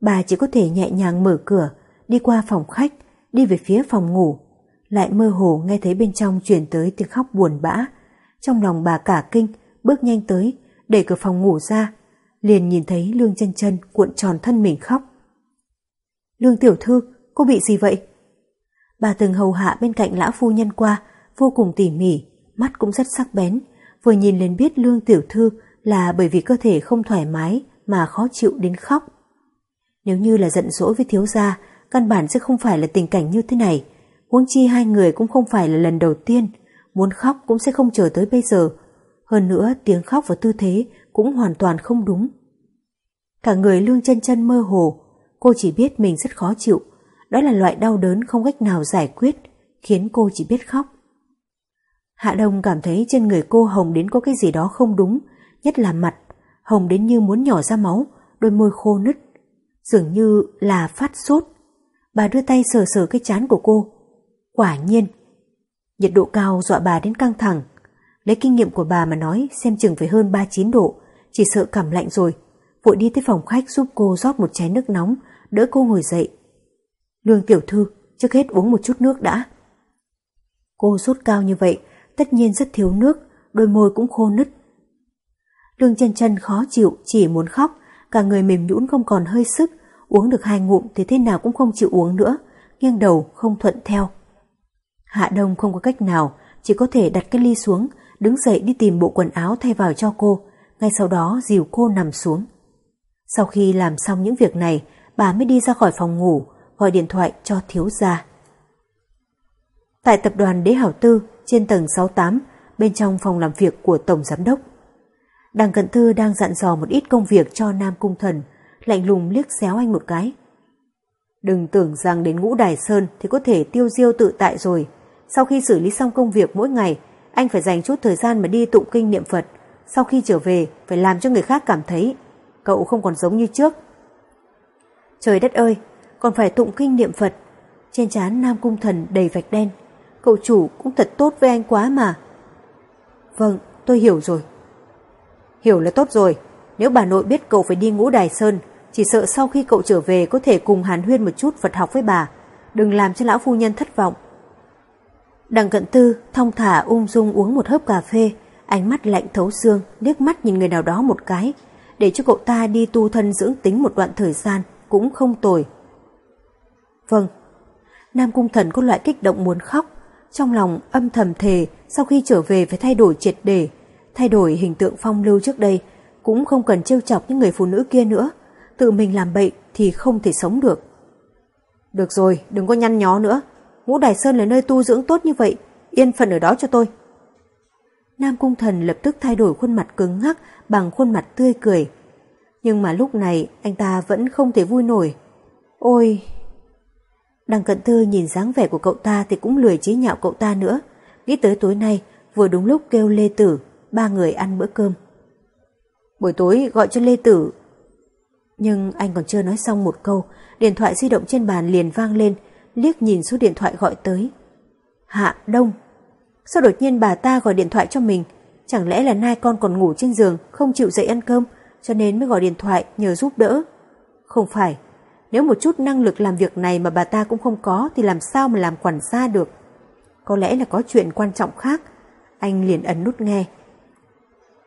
bà chỉ có thể nhẹ nhàng mở cửa, đi qua phòng khách, đi về phía phòng ngủ, lại mơ hồ nghe thấy bên trong truyền tới tiếng khóc buồn bã. Trong lòng bà cả kinh, bước nhanh tới, đẩy cửa phòng ngủ ra, liền nhìn thấy Lương chân chân cuộn tròn thân mình khóc. Lương tiểu thư, cô bị gì vậy? Bà từng hầu hạ bên cạnh lão phu nhân qua, vô cùng tỉ mỉ, mắt cũng rất sắc bén, vừa nhìn lên biết Lương tiểu thư là bởi vì cơ thể không thoải mái mà khó chịu đến khóc. Nếu như là giận dỗi với thiếu gia, căn bản sẽ không phải là tình cảnh như thế này. Huống chi hai người cũng không phải là lần đầu tiên, muốn khóc cũng sẽ không chờ tới bây giờ. Hơn nữa tiếng khóc và tư thế cũng hoàn toàn không đúng. Cả người lương chân chân mơ hồ, cô chỉ biết mình rất khó chịu, đó là loại đau đớn không cách nào giải quyết, khiến cô chỉ biết khóc. Hạ Đông cảm thấy trên người cô hồng đến có cái gì đó không đúng, nhất là mặt, hồng đến như muốn nhỏ ra máu, đôi môi khô nứt, dường như là phát sốt. Bà đưa tay sờ sờ cái chán của cô. Quả nhiên, nhiệt độ cao dọa bà đến căng thẳng. Lấy kinh nghiệm của bà mà nói xem chừng phải hơn 39 độ, chỉ sợ cảm lạnh rồi. Vội đi tới phòng khách giúp cô rót một chén nước nóng, đỡ cô ngồi dậy. Lương tiểu thư, trước hết uống một chút nước đã. Cô sốt cao như vậy, tất nhiên rất thiếu nước, đôi môi cũng khô nứt. Lương chân chân khó chịu, chỉ muốn khóc, cả người mềm nhũn không còn hơi sức, uống được hai ngụm thì thế nào cũng không chịu uống nữa, nghiêng đầu không thuận theo. Hạ Đông không có cách nào, chỉ có thể đặt cái ly xuống, đứng dậy đi tìm bộ quần áo thay vào cho cô, ngay sau đó dìu cô nằm xuống. Sau khi làm xong những việc này, bà mới đi ra khỏi phòng ngủ, gọi điện thoại cho thiếu gia. Tại tập đoàn Đế Hảo Tư, trên tầng 68, bên trong phòng làm việc của Tổng Giám đốc. Đằng Cận Thư đang dặn dò một ít công việc cho Nam Cung Thần, lạnh lùng liếc xéo anh một cái. Đừng tưởng rằng đến ngũ Đài Sơn thì có thể tiêu diêu tự tại rồi. Sau khi xử lý xong công việc mỗi ngày, anh phải dành chút thời gian mà đi tụng kinh niệm Phật. Sau khi trở về, phải làm cho người khác cảm thấy cậu không còn giống như trước. Trời đất ơi, còn phải tụng kinh niệm Phật. Trên trán Nam Cung Thần đầy vạch đen. Cậu chủ cũng thật tốt với anh quá mà. Vâng, tôi hiểu rồi. Hiểu là tốt rồi. Nếu bà nội biết cậu phải đi ngũ đài sơn, chỉ sợ sau khi cậu trở về có thể cùng hàn huyên một chút Phật học với bà. Đừng làm cho lão phu nhân thất vọng. Đằng cận tư, thong thả ung dung uống một hớp cà phê, ánh mắt lạnh thấu xương, liếc mắt nhìn người nào đó một cái, để cho cậu ta đi tu thân dưỡng tính một đoạn thời gian cũng không tồi. Vâng. Nam Cung Thần có loại kích động muốn khóc, trong lòng âm thầm thề sau khi trở về phải thay đổi triệt để, thay đổi hình tượng phong lưu trước đây, cũng không cần trêu chọc những người phụ nữ kia nữa, tự mình làm bậy thì không thể sống được. Được rồi, đừng có nhăn nhó nữa, Ngũ Đài Sơn là nơi tu dưỡng tốt như vậy, yên phận ở đó cho tôi. Nam Cung Thần lập tức thay đổi khuôn mặt cứng ngắc bằng khuôn mặt tươi cười. Nhưng mà lúc này anh ta vẫn không thể vui nổi. Ôi, Đằng cận thư nhìn dáng vẻ của cậu ta thì cũng lười chế nhạo cậu ta nữa. Nghĩ tới tối nay, vừa đúng lúc kêu Lê Tử, ba người ăn bữa cơm. Buổi tối gọi cho Lê Tử. Nhưng anh còn chưa nói xong một câu, điện thoại di động trên bàn liền vang lên, liếc nhìn số điện thoại gọi tới. Hạ Đông. Sao đột nhiên bà ta gọi điện thoại cho mình? Chẳng lẽ là nai con còn ngủ trên giường, không chịu dậy ăn cơm, cho nên mới gọi điện thoại nhờ giúp đỡ? Không phải, nếu một chút năng lực làm việc này mà bà ta cũng không có thì làm sao mà làm quản gia được. Có lẽ là có chuyện quan trọng khác. Anh liền ấn nút nghe.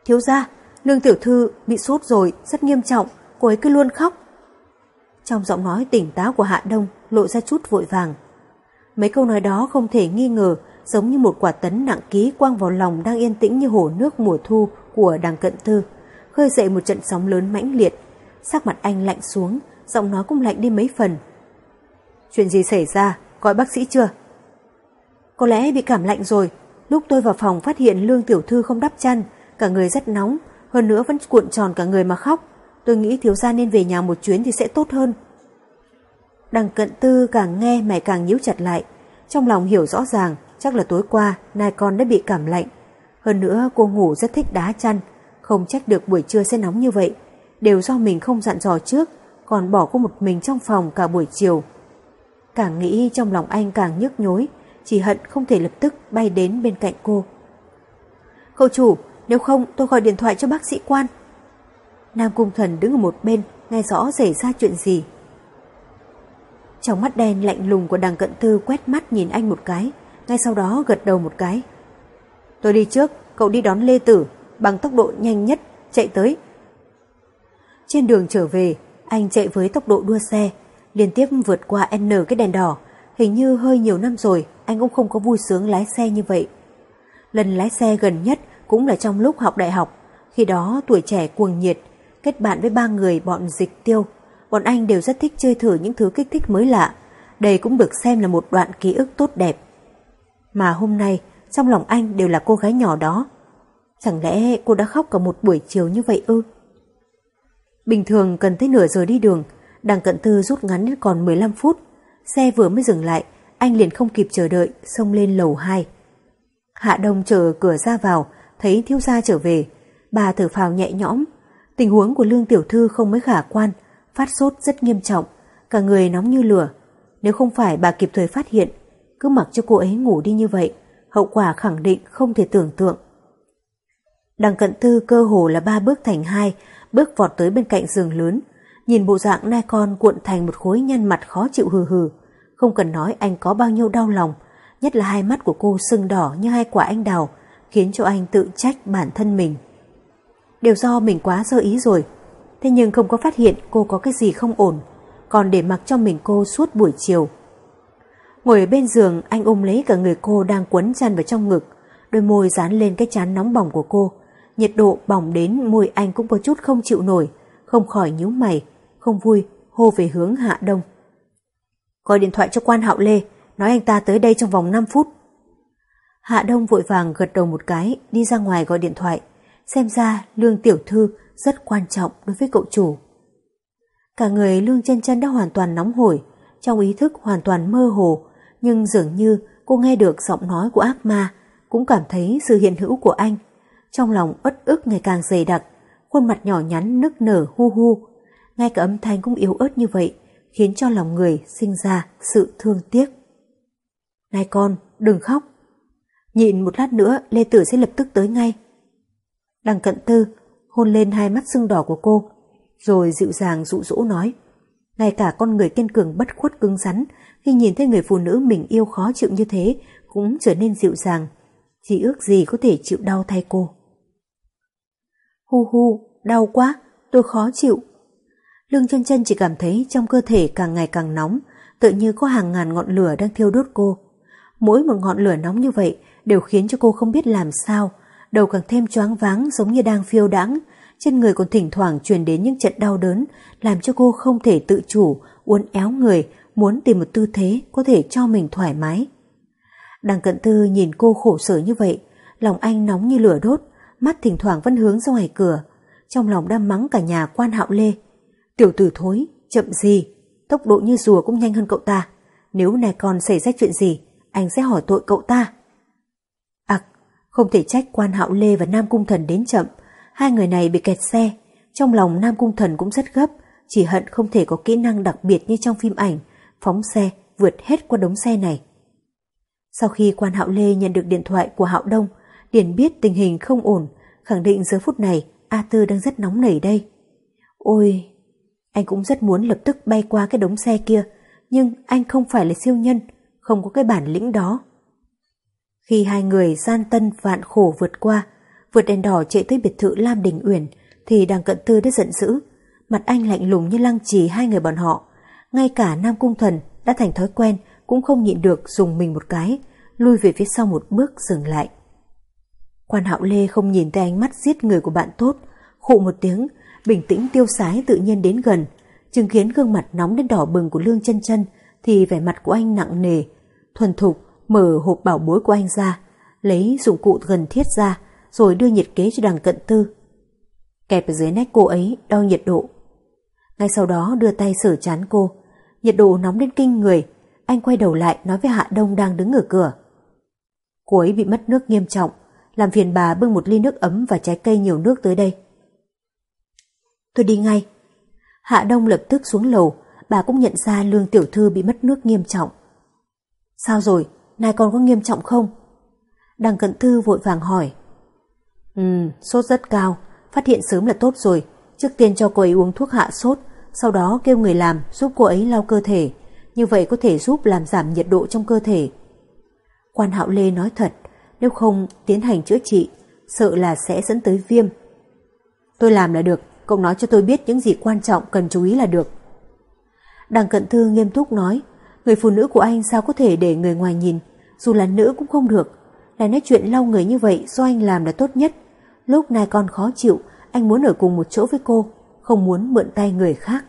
Thiếu gia, lương tiểu thư bị sốt rồi, rất nghiêm trọng, cô ấy cứ luôn khóc. Trong giọng nói tỉnh táo của Hạ Đông lộ ra chút vội vàng. Mấy câu nói đó không thể nghi ngờ giống như một quả tấn nặng ký quang vào lòng đang yên tĩnh như hồ nước mùa thu của đằng cận thư. khơi dậy một trận sóng lớn mãnh liệt. Sắc mặt anh lạnh xuống, giọng nói cũng lạnh đi mấy phần. Chuyện gì xảy ra, gọi bác sĩ chưa? Có lẽ bị cảm lạnh rồi, lúc tôi vào phòng phát hiện lương tiểu thư không đắp chăn, cả người rất nóng, hơn nữa vẫn cuộn tròn cả người mà khóc. Tôi nghĩ thiếu gia nên về nhà một chuyến thì sẽ tốt hơn. Đằng cận tư càng nghe mày càng nhíu chặt lại, trong lòng hiểu rõ ràng chắc là tối qua nai con đã bị cảm lạnh. Hơn nữa cô ngủ rất thích đá chăn, không trách được buổi trưa sẽ nóng như vậy. Đều do mình không dặn dò trước, còn bỏ cô một mình trong phòng cả buổi chiều. Càng nghĩ trong lòng anh càng nhức nhối, chỉ hận không thể lập tức bay đến bên cạnh cô. Khâu chủ, nếu không tôi gọi điện thoại cho bác sĩ quan. Nam Cung Thần đứng ở một bên, nghe rõ xảy ra chuyện gì. Trong mắt đen lạnh lùng của đằng cận thư quét mắt nhìn anh một cái, ngay sau đó gật đầu một cái. Tôi đi trước, cậu đi đón Lê Tử, bằng tốc độ nhanh nhất, chạy tới. Trên đường trở về, anh chạy với tốc độ đua xe, liên tiếp vượt qua N cái đèn đỏ. Hình như hơi nhiều năm rồi, anh cũng không có vui sướng lái xe như vậy. Lần lái xe gần nhất cũng là trong lúc học đại học. Khi đó tuổi trẻ cuồng nhiệt, kết bạn với ba người bọn dịch tiêu. Bọn anh đều rất thích chơi thử những thứ kích thích mới lạ. Đây cũng được xem là một đoạn ký ức tốt đẹp. Mà hôm nay, trong lòng anh đều là cô gái nhỏ đó. Chẳng lẽ cô đã khóc cả một buổi chiều như vậy ư? Bình thường cần tới nửa giờ đi đường, đằng cận tư rút ngắn đến còn 15 phút. Xe vừa mới dừng lại, anh liền không kịp chờ đợi, xông lên lầu 2. Hạ Đông chờ cửa ra vào, thấy thiếu gia trở về. Bà thở phào nhẹ nhõm. Tình huống của Lương Tiểu Thư không mấy khả quan, phát sốt rất nghiêm trọng, cả người nóng như lửa. Nếu không phải bà kịp thời phát hiện, cứ mặc cho cô ấy ngủ đi như vậy, hậu quả khẳng định không thể tưởng tượng. Đằng cận tư cơ hồ là ba bước thành hai, bước vọt tới bên cạnh giường lớn, nhìn bộ dạng nai con cuộn thành một khối nhăn mặt khó chịu hừ hừ. Không cần nói anh có bao nhiêu đau lòng, nhất là hai mắt của cô sưng đỏ như hai quả anh đào, khiến cho anh tự trách bản thân mình. Đều do mình quá sơ ý rồi, thế nhưng không có phát hiện cô có cái gì không ổn, còn để mặc cho mình cô suốt buổi chiều. Ngồi ở bên giường, anh ôm lấy cả người cô đang quấn chăn vào trong ngực, đôi môi dán lên cái chán nóng bỏng của cô. Nhiệt độ bỏng đến môi anh cũng có chút không chịu nổi, không khỏi nhíu mày, không vui, hô về hướng Hạ Đông. Gọi điện thoại cho quan Hạo Lê, nói anh ta tới đây trong vòng 5 phút. Hạ Đông vội vàng gật đầu một cái, đi ra ngoài gọi điện thoại. Xem ra Lương Tiểu Thư rất quan trọng đối với cậu chủ. Cả người Lương chân chân đã hoàn toàn nóng hổi, trong ý thức hoàn toàn mơ hồ, nhưng dường như cô nghe được giọng nói của ác ma, cũng cảm thấy sự hiện hữu của anh. Trong lòng uất ức ngày càng dày đặc, khuôn mặt nhỏ nhắn nức nở hu hu. Ngay cả âm thanh cũng yếu ớt như vậy, khiến cho lòng người sinh ra sự thương tiếc. Này con, đừng khóc. Nhịn một lát nữa, Lê Tử sẽ lập tức tới ngay. Đằng cận tư, hôn lên hai mắt sưng đỏ của cô, rồi dịu dàng dụ dỗ nói. Ngay cả con người kiên cường bất khuất cứng rắn, khi nhìn thấy người phụ nữ mình yêu khó chịu như thế, cũng trở nên dịu dàng. Chỉ ước gì có thể chịu đau thay cô. Hu hu, đau quá, tôi khó chịu. Lương chân chân chỉ cảm thấy trong cơ thể càng ngày càng nóng, tự như có hàng ngàn ngọn lửa đang thiêu đốt cô. Mỗi một ngọn lửa nóng như vậy đều khiến cho cô không biết làm sao, đầu càng thêm choáng váng giống như đang phiêu đãng, trên người còn thỉnh thoảng truyền đến những trận đau đớn, làm cho cô không thể tự chủ, uốn éo người, muốn tìm một tư thế có thể cho mình thoải mái. Đằng cận tư nhìn cô khổ sở như vậy, lòng anh nóng như lửa đốt, mắt thỉnh thoảng vẫn hướng ra ngoài cửa, trong lòng đang mắng cả nhà quan hạo lê. Tiểu tử thối, chậm gì, tốc độ như rùa cũng nhanh hơn cậu ta. Nếu này còn xảy ra chuyện gì, anh sẽ hỏi tội cậu ta. Ặc, không thể trách quan hạo lê và Nam Cung Thần đến chậm, hai người này bị kẹt xe. Trong lòng Nam Cung Thần cũng rất gấp, chỉ hận không thể có kỹ năng đặc biệt như trong phim ảnh, phóng xe vượt hết qua đống xe này. Sau khi quan hạo lê nhận được điện thoại của hạo đông, liền biết tình hình không ổn, khẳng định giờ phút này A Tư đang rất nóng nảy đây. Ôi, anh cũng rất muốn lập tức bay qua cái đống xe kia, nhưng anh không phải là siêu nhân, không có cái bản lĩnh đó. Khi hai người gian tân vạn khổ vượt qua, vượt đèn đỏ chạy tới biệt thự Lam Đình Uyển, thì đằng cận tư đã giận dữ, mặt anh lạnh lùng như lăng trì hai người bọn họ. Ngay cả Nam Cung Thần đã thành thói quen cũng không nhịn được dùng mình một cái, lui về phía sau một bước dừng lại. Quan Hạo Lê không nhìn thấy ánh mắt giết người của bạn tốt, Khụ một tiếng, bình tĩnh tiêu sái tự nhiên đến gần, chứng kiến gương mặt nóng đến đỏ bừng của Lương chân chân thì vẻ mặt của anh nặng nề, thuần thục mở hộp bảo bối của anh ra, lấy dụng cụ gần thiết ra, rồi đưa nhiệt kế cho đằng cận tư. Kẹp ở dưới nách cô ấy đo nhiệt độ. Ngay sau đó đưa tay sửa chán cô, nhiệt độ nóng đến kinh người, anh quay đầu lại nói với Hạ Đông đang đứng ở cửa. Cô ấy bị mất nước nghiêm trọng, làm phiền bà bưng một ly nước ấm và trái cây nhiều nước tới đây. Tôi đi ngay. Hạ Đông lập tức xuống lầu, bà cũng nhận ra lương tiểu thư bị mất nước nghiêm trọng. Sao rồi, nay còn có nghiêm trọng không? Đằng cận thư vội vàng hỏi. Ừ, sốt rất cao, phát hiện sớm là tốt rồi. Trước tiên cho cô ấy uống thuốc hạ sốt, sau đó kêu người làm giúp cô ấy lau cơ thể. Như vậy có thể giúp làm giảm nhiệt độ trong cơ thể. Quan Hạo Lê nói thật, nếu không tiến hành chữa trị, sợ là sẽ dẫn tới viêm. Tôi làm là được, cậu nói cho tôi biết những gì quan trọng cần chú ý là được. Đằng cận thư nghiêm túc nói, người phụ nữ của anh sao có thể để người ngoài nhìn, dù là nữ cũng không được. là nói chuyện lau người như vậy do anh làm là tốt nhất. Lúc này con khó chịu, anh muốn ở cùng một chỗ với cô, không muốn mượn tay người khác.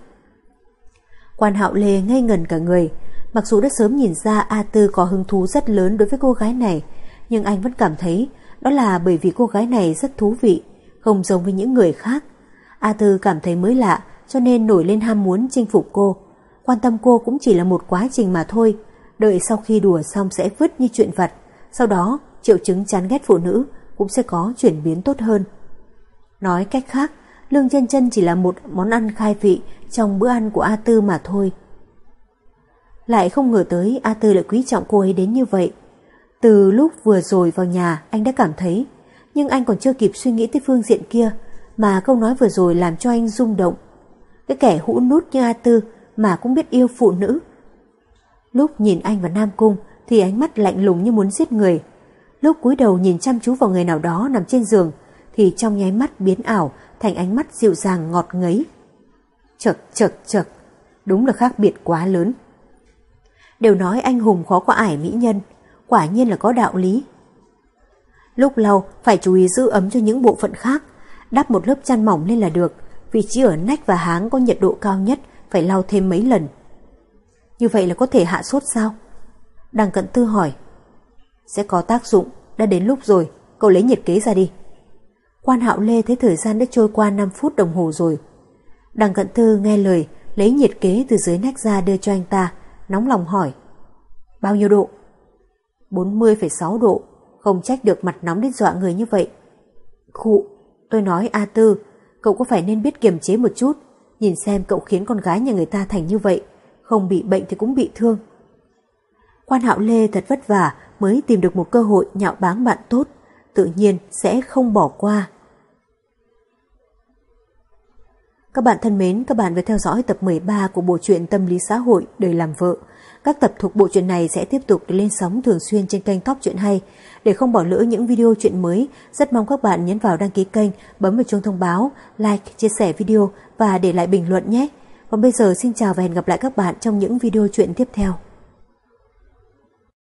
Quan hạo lê ngây ngần cả người, mặc dù đã sớm nhìn ra A Tư có hứng thú rất lớn đối với cô gái này, nhưng anh vẫn cảm thấy đó là bởi vì cô gái này rất thú vị, không giống với những người khác. A Tư cảm thấy mới lạ cho nên nổi lên ham muốn chinh phục cô. Quan tâm cô cũng chỉ là một quá trình mà thôi, đợi sau khi đùa xong sẽ vứt như chuyện vặt, sau đó triệu chứng chán ghét phụ nữ cũng sẽ có chuyển biến tốt hơn. Nói cách khác, lương chân chân chỉ là một món ăn khai vị trong bữa ăn của A Tư mà thôi. Lại không ngờ tới A Tư lại quý trọng cô ấy đến như vậy. Từ lúc vừa rồi vào nhà anh đã cảm thấy, nhưng anh còn chưa kịp suy nghĩ tới phương diện kia, mà câu nói vừa rồi làm cho anh rung động. Cái kẻ hũ nút như A Tư mà cũng biết yêu phụ nữ. Lúc nhìn anh và Nam Cung thì ánh mắt lạnh lùng như muốn giết người. Lúc cúi đầu nhìn chăm chú vào người nào đó nằm trên giường thì trong nháy mắt biến ảo thành ánh mắt dịu dàng ngọt ngấy. Chật chật chật, đúng là khác biệt quá lớn. Đều nói anh hùng khó có ải mỹ nhân, quả nhiên là có đạo lý. Lúc lau phải chú ý giữ ấm cho những bộ phận khác, đắp một lớp chăn mỏng lên là được, vị trí ở nách và háng có nhiệt độ cao nhất phải lau thêm mấy lần. Như vậy là có thể hạ sốt sao? Đằng cận tư hỏi. Sẽ có tác dụng, đã đến lúc rồi, cậu lấy nhiệt kế ra đi. Quan hạo lê thấy thời gian đã trôi qua 5 phút đồng hồ rồi. Đằng cận tư nghe lời, lấy nhiệt kế từ dưới nách ra đưa cho anh ta, nóng lòng hỏi. Bao nhiêu độ? 40,6 độ, không trách được mặt nóng đến dọa người như vậy. Khụ, tôi nói A Tư, cậu có phải nên biết kiềm chế một chút, nhìn xem cậu khiến con gái nhà người ta thành như vậy, không bị bệnh thì cũng bị thương. Quan hạo Lê thật vất vả mới tìm được một cơ hội nhạo báng bạn tốt, tự nhiên sẽ không bỏ qua. Các bạn thân mến, các bạn vừa theo dõi tập 13 của bộ truyện Tâm lý xã hội Đời làm vợ. Các tập thuộc bộ truyện này sẽ tiếp tục được lên sóng thường xuyên trên kênh Top Truyện Hay. Để không bỏ lỡ những video truyện mới, rất mong các bạn nhấn vào đăng ký kênh, bấm vào chuông thông báo, like, chia sẻ video và để lại bình luận nhé. Còn bây giờ xin chào và hẹn gặp lại các bạn trong những video truyện tiếp theo.